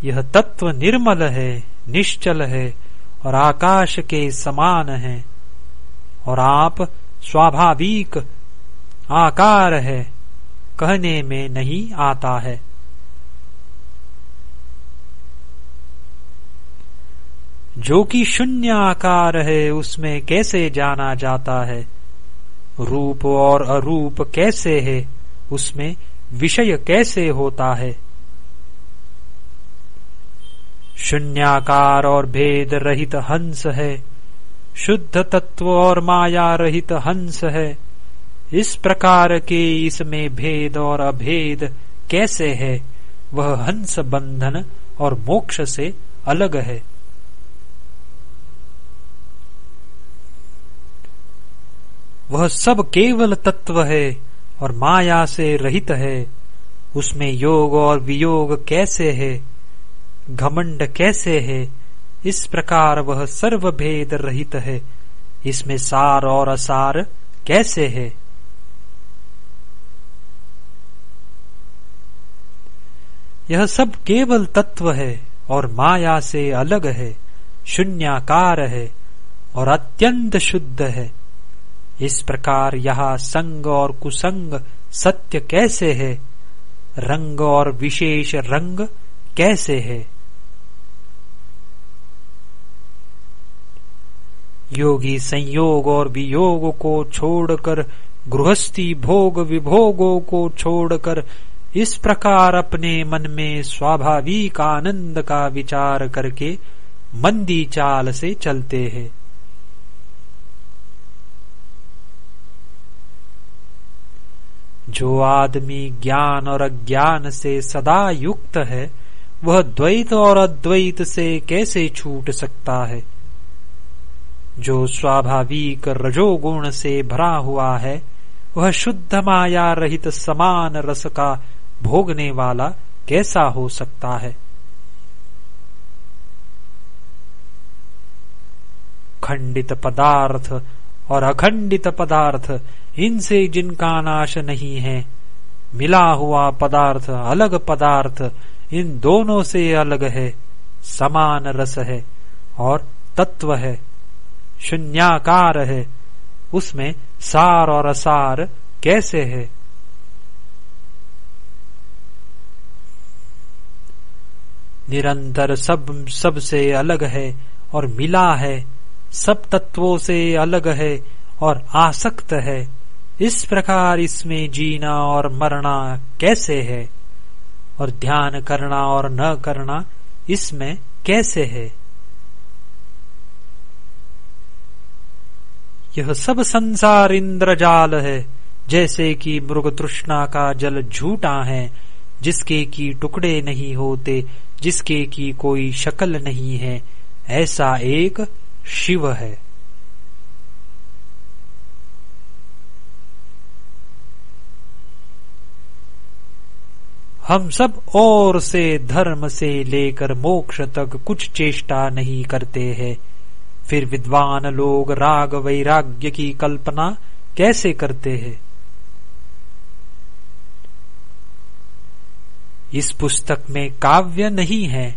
यह तत्व निर्मल है, निश्चल है और आकाश के समान है और आप स्वाभाविक आकार है। कहने में नहीं आता है। जो कि शून्य आकार है, उसमें कैसे जाना जाता है? रूप और अरूप कैसे है? उसमें विषय कैसे होता है? शून्याकार और भेद रहित हंस है। शुद्ध तत्व और माया रहित हंस है। इस प्रकार के इसमें भेद और अभेद कैसे है? वह हंस बंधन और मोक्ष से अलग है। वह सब केवल तत्व है और माया से रहित है। उसमें योग और वियोग कैसे है? घमंड कैसे है? इस प्रकार वह सर्व भेद रहित है। इसमें सार और असार कैसे है? यह सब केवल तत्व है और माया से अलग है, शून्याकार है और अत्यंत शुद्ध है। इस प्रकार यहाँ संग और कुसंग सत्य कैसे है? रंग और विशेष रंग कैसे है? योगी संयोग और वियोग को छोड़कर, गृहस्थी भोग विभोगों को छोड़कर इस प्रकार अपने मन में स्वाभाविक आनंद का विचार करके मंदी चाल से चलते हैं। जो आदमी ज्ञान और अज्ञान से सदा युक्त है, वह द्वैत और अद्वैत से कैसे छूट सकता है? जो स्वाभाविक रजोगुण से भरा हुआ है, वह शुद्ध माया रहित समान रस का भोगने वाला कैसा हो सकता है? खंडित पदार्थ और अखंडित पदार्थ, इनसे जिनका नाश नहीं है, मिला हुआ पदार्थ, अलग पदार्थ, इन दोनों से अलग है, समान रस है और तत्व है, शून्याकार है। उसमें सार और असार कैसे है? निरंतर सब सबसे अलग है और मिला है, सब तत्वों से अलग है और आसक्त है। इस प्रकार इसमें जीना और मरना कैसे है? और ध्यान करना और न करना इसमें कैसे है? यह सब संसार इंद्रजाल है, जैसे कि मृग तृष्णा का जल झूठा है, जिसके की टुकड़े नहीं होते जिसके की कोई शक्ल नहीं है, ऐसा एक शिव है। हम सब और से धर्म से लेकर मोक्ष तक कुछ चेष्टा नहीं करते हैं। फिर विद्वान लोग राग वैराग्य की कल्पना कैसे करते हैं? इस पुस्तक में काव्य नहीं है,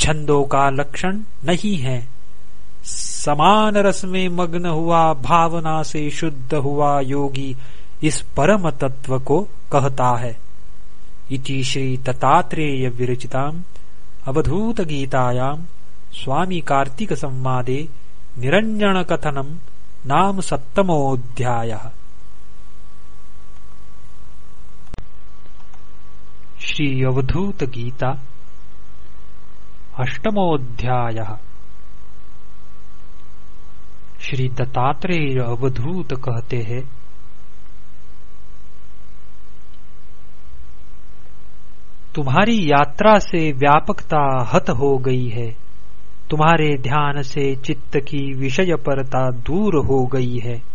छंदों का लक्षण नहीं है। समान रस में मग्न हुआ, भावना से शुद्ध हुआ योगी इस परम तत्व को कहता है। इति श्री ततात्रेय विरचिताम, अवधूत गीतायाम, स्वामी कार्तिक संवादे निरंजन कथनम, नाम सप्तमोऽध्याय। श्री अवधूत गीता अष्टमोध्याय श्री दत्तात्रेय अवधूत कहते हैं, तुम्हारी यात्रा से व्यापकता हत हो गई है। तुम्हारे ध्यान से चित्त की विषय परता दूर हो गई है।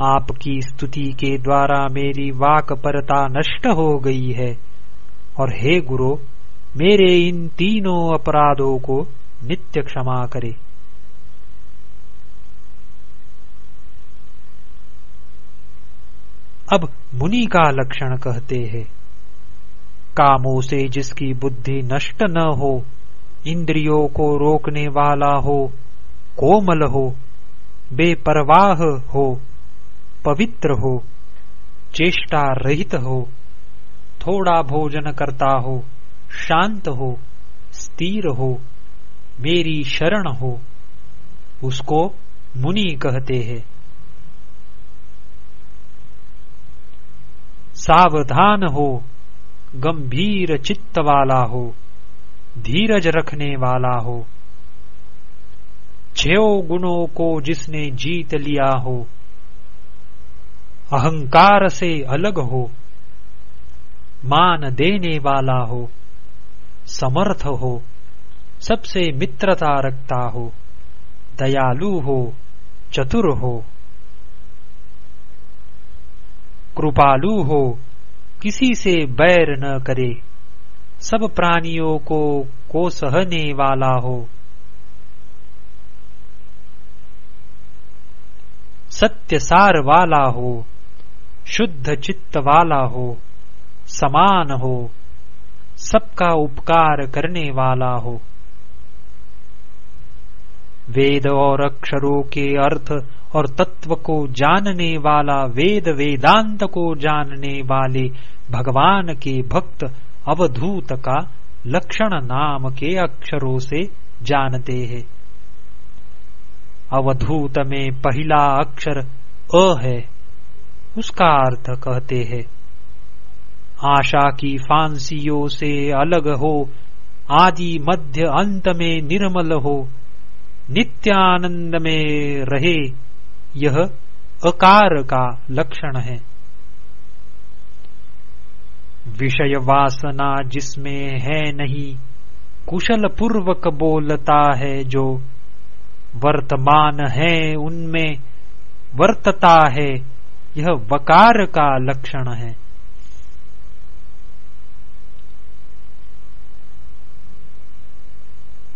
आपकी स्तुति के द्वारा मेरी वाक परता नष्ट हो गई है। और हे गुरु, मेरे इन तीनों अपराधों को नित्य क्षमा करे। अब मुनि का लक्षण कहते हैं। कामों से जिसकी बुद्धि नष्ट न हो, इंद्रियों को रोकने वाला हो, कोमल हो, बेपरवाह हो पवित्र हो, चेष्टा रहित हो, थोड़ा भोजन करता हो, शांत हो, स्थिर हो, मेरी शरण हो, उसको मुनि कहते हैं। सावधान हो, गंभीर चित्त वाला हो, धीरज रखने वाला हो। छो गुणों को जिसने जीत लिया हो अहंकार से अलग हो, मान देने वाला हो, समर्थ हो, सबसे मित्रता रखता हो, दयालु हो, चतुर हो, कृपालु हो, किसी से बैर न करे, सब प्राणियों को को सहने वाला हो। सत्य सार वाला हो शुद्ध चित्त वाला हो, समान हो, सबका उपकार करने वाला हो। वेद और अक्षरों के अर्थ और तत्व को जानने वाला, वेद वेदांत को जानने वाले भगवान के भक्त अवधूत का लक्षण नाम के अक्षरों से जानते हैं। अवधूत में पहला अक्षर अ है। उसका अर्थ कहते हैं, आशा की फांसियों से अलग हो, आदि मध्य अंत में निर्मल हो, नित्यानंद में रहे, यह अकार का लक्षण है। विषय वासना जिसमें है नहीं, कुशल पूर्वक बोलता है जो, वर्तमान है उनमें, वर्तता है यह वकार का लक्षण है।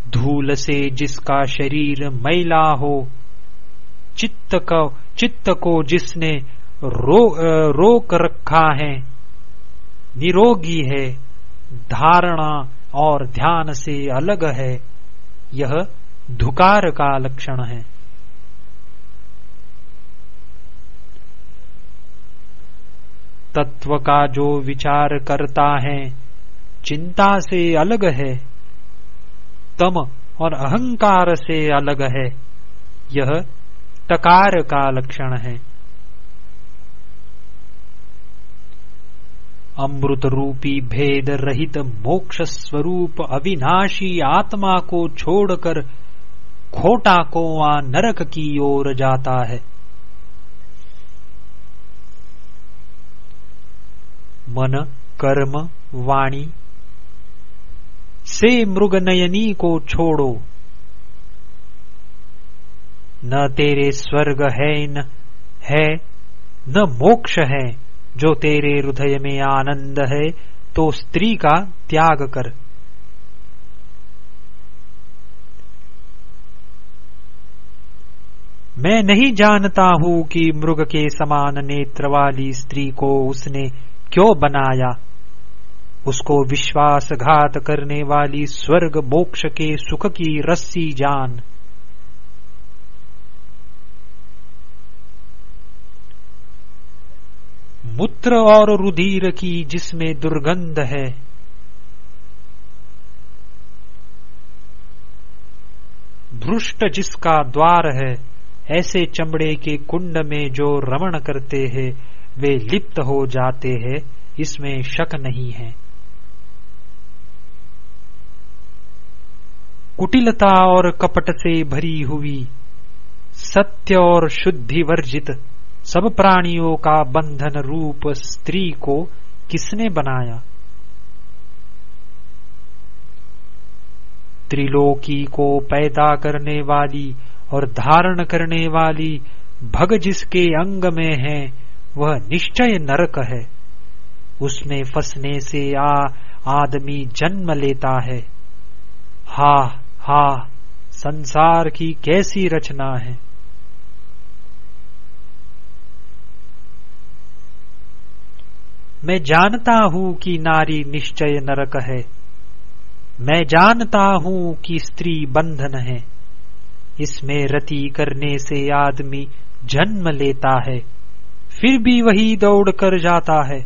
धूल से जिसका शरीर मैला हो चित्त को चित्त को जिसने रो, रोक रखा है निरोगी है धारणा और ध्यान से अलग है यह धुकार का लक्षण है। तत्व का जो विचार करता है, चिंता से अलग है, तम और अहंकार से अलग है, यह तकार का लक्षण है। अमृत रूपी भेद रहित मोक्ष स्वरूप अविनाशी आत्मा को छोड़कर खोटा कोवा नरक की ओर जाता है। मन, कर्म, वाणी। से मृग नयनी को छोड़ो। न तेरे स्वर्ग है न है, न मोक्ष है। जो तेरे हृदय में आनंद है तो स्त्री का त्याग कर। मैं नहीं जानता हूँ कि मृग के समान नेत्र वाली स्त्री को उसने क्यों बनाया? उसको विश्वासघात करने वाली स्वर्ग मोक्ष के सुख की रस्सी जान। मूत्र और रुधिर की जिसमें दुर्गंध है, भ्रुष्ट जिसका द्वार है, ऐसे चमड़े के कुंड में जो रमण करते हैं वे लिप्त हो जाते हैं, इसमें शक नहीं है। कुटिलता और कपट से भरी हुई, सत्य और शुद्धि वर्जित, सब प्राणियों का बंधन रूप स्त्री को किसने बनाया? त्रिलोकी को पैदा करने वाली और धारण करने वाली भग जिसके अंग में है वह निश्चय नरक है। उसमें फंसने से आ, आदमी जन्म लेता है। हा हा, संसार की कैसी रचना है? मैं जानता हूँ कि नारी निश्चय नरक है। मैं जानता हूँ कि स्त्री बंधन है। इसमें रति करने से आदमी जन्म लेता है। फिर भी वही दौड़ कर जाता है।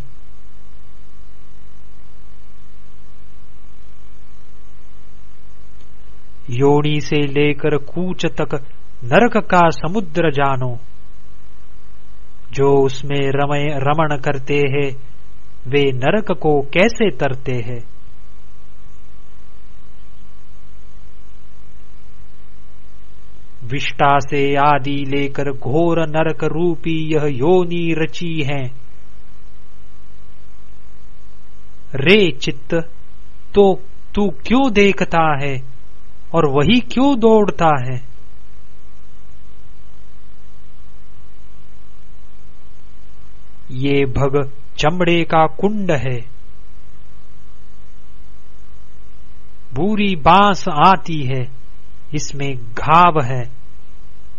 योनी से लेकर कूच तक नरक का समुद्र जानो, जो उसमें रमण करते हैं, वे नरक को कैसे तरते हैं? विष्टा से आदि लेकर घोर नरक रूपी यह योनी रची है। रे चित्त तो तू क्यों देखता है और वही क्यों दौड़ता है? ये भग चमड़े का कुंड है। बुरी बाँस आती है, इसमें घाव है।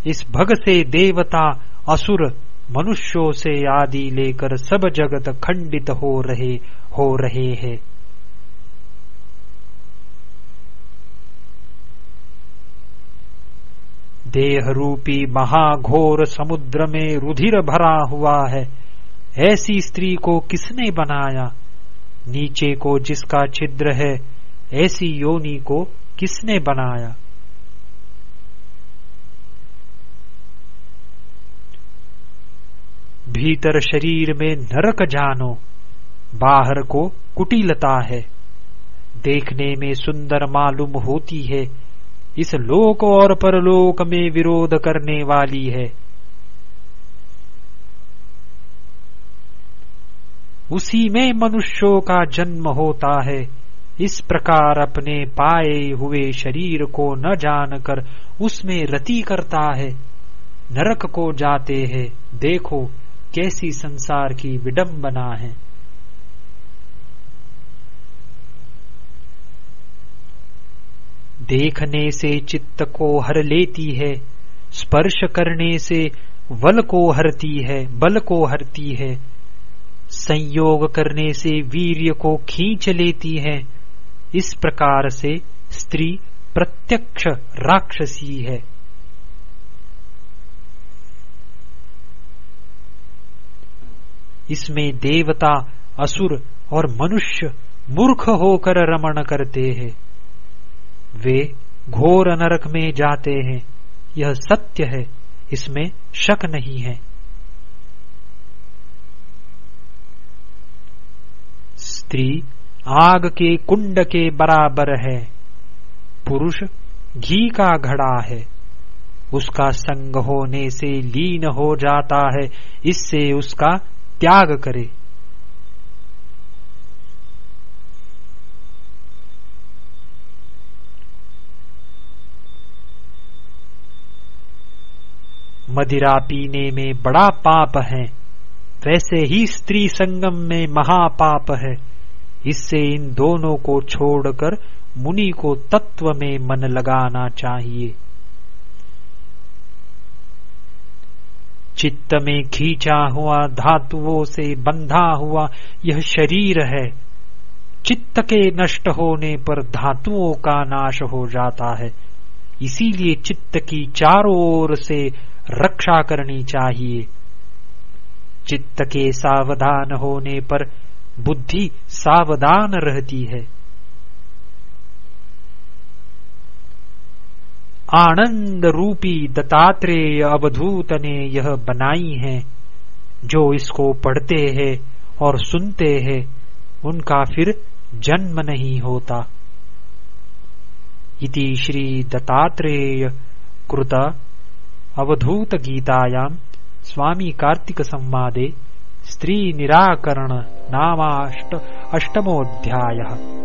इस भग से देवता, असुर, मनुष्यों से आदि लेकर सब जगत खंडित हो रहे हो रहे हैं। देह रूपी महाघोर समुद्र में रुधिर भरा हुआ है। ऐसी स्त्री को किसने बनाया? नीचे को जिसका छिद्र है, ऐसी योनि को किसने बनाया? भीतर शरीर में नरक जानो, बाहर को कुटिलता है। देखने में सुंदर मालूम होती है, इस लोक और परलोक में विरोध करने वाली है। उसी में मनुष्यों का जन्म होता है, इस प्रकार अपने पाए हुए शरीर को न जानकर उसमें रति करता है। नरक को जाते हैं, देखो कैसी संसार की विडंबना है। देखने से चित्त को हर लेती है, स्पर्श करने से वल को हरती है, बल को हरती है। संयोग करने से वीर्य को खींच लेती है, इस प्रकार से स्त्री प्रत्यक्ष राक्षसी है। इसमें देवता, असुर और मनुष्य मूर्ख होकर रमण करते हैं। वे घोर नरक में जाते हैं। यह सत्य है। इसमें शक नहीं है। स्त्री आग के कुंड के बराबर है। पुरुष घी का घड़ा है। उसका संग होने से लीन हो जाता है। इससे उसका त्याग करे। मदिरा पीने में बड़ा पाप है, वैसे ही स्त्री संगम में महापाप है। इससे इन दोनों को छोड़कर मुनि को तत्व में मन लगाना चाहिए। चित्त में खींचा हुआ, धातुओं से बंधा हुआ यह शरीर है। चित्त के नष्ट होने पर धातुओं का नाश हो जाता है। इसीलिए चित्त की चारों ओर से रक्षा करनी चाहिए। चित्त के सावधान होने पर बुद्धि सावधान रहती है। आनंद रूपी दत्तात्रेय अवधूत ने यह बनाई है, जो इसको पढ़ते हैं और सुनते हैं, उनका फिर जन्म नहीं होता। इति श्री दत्तात्रेय कृत अवधूत गीतायां स्वामी कार्तिक संवादे, स्त्री निराकरण नामाष्ट अष्टमोऽध्यायः।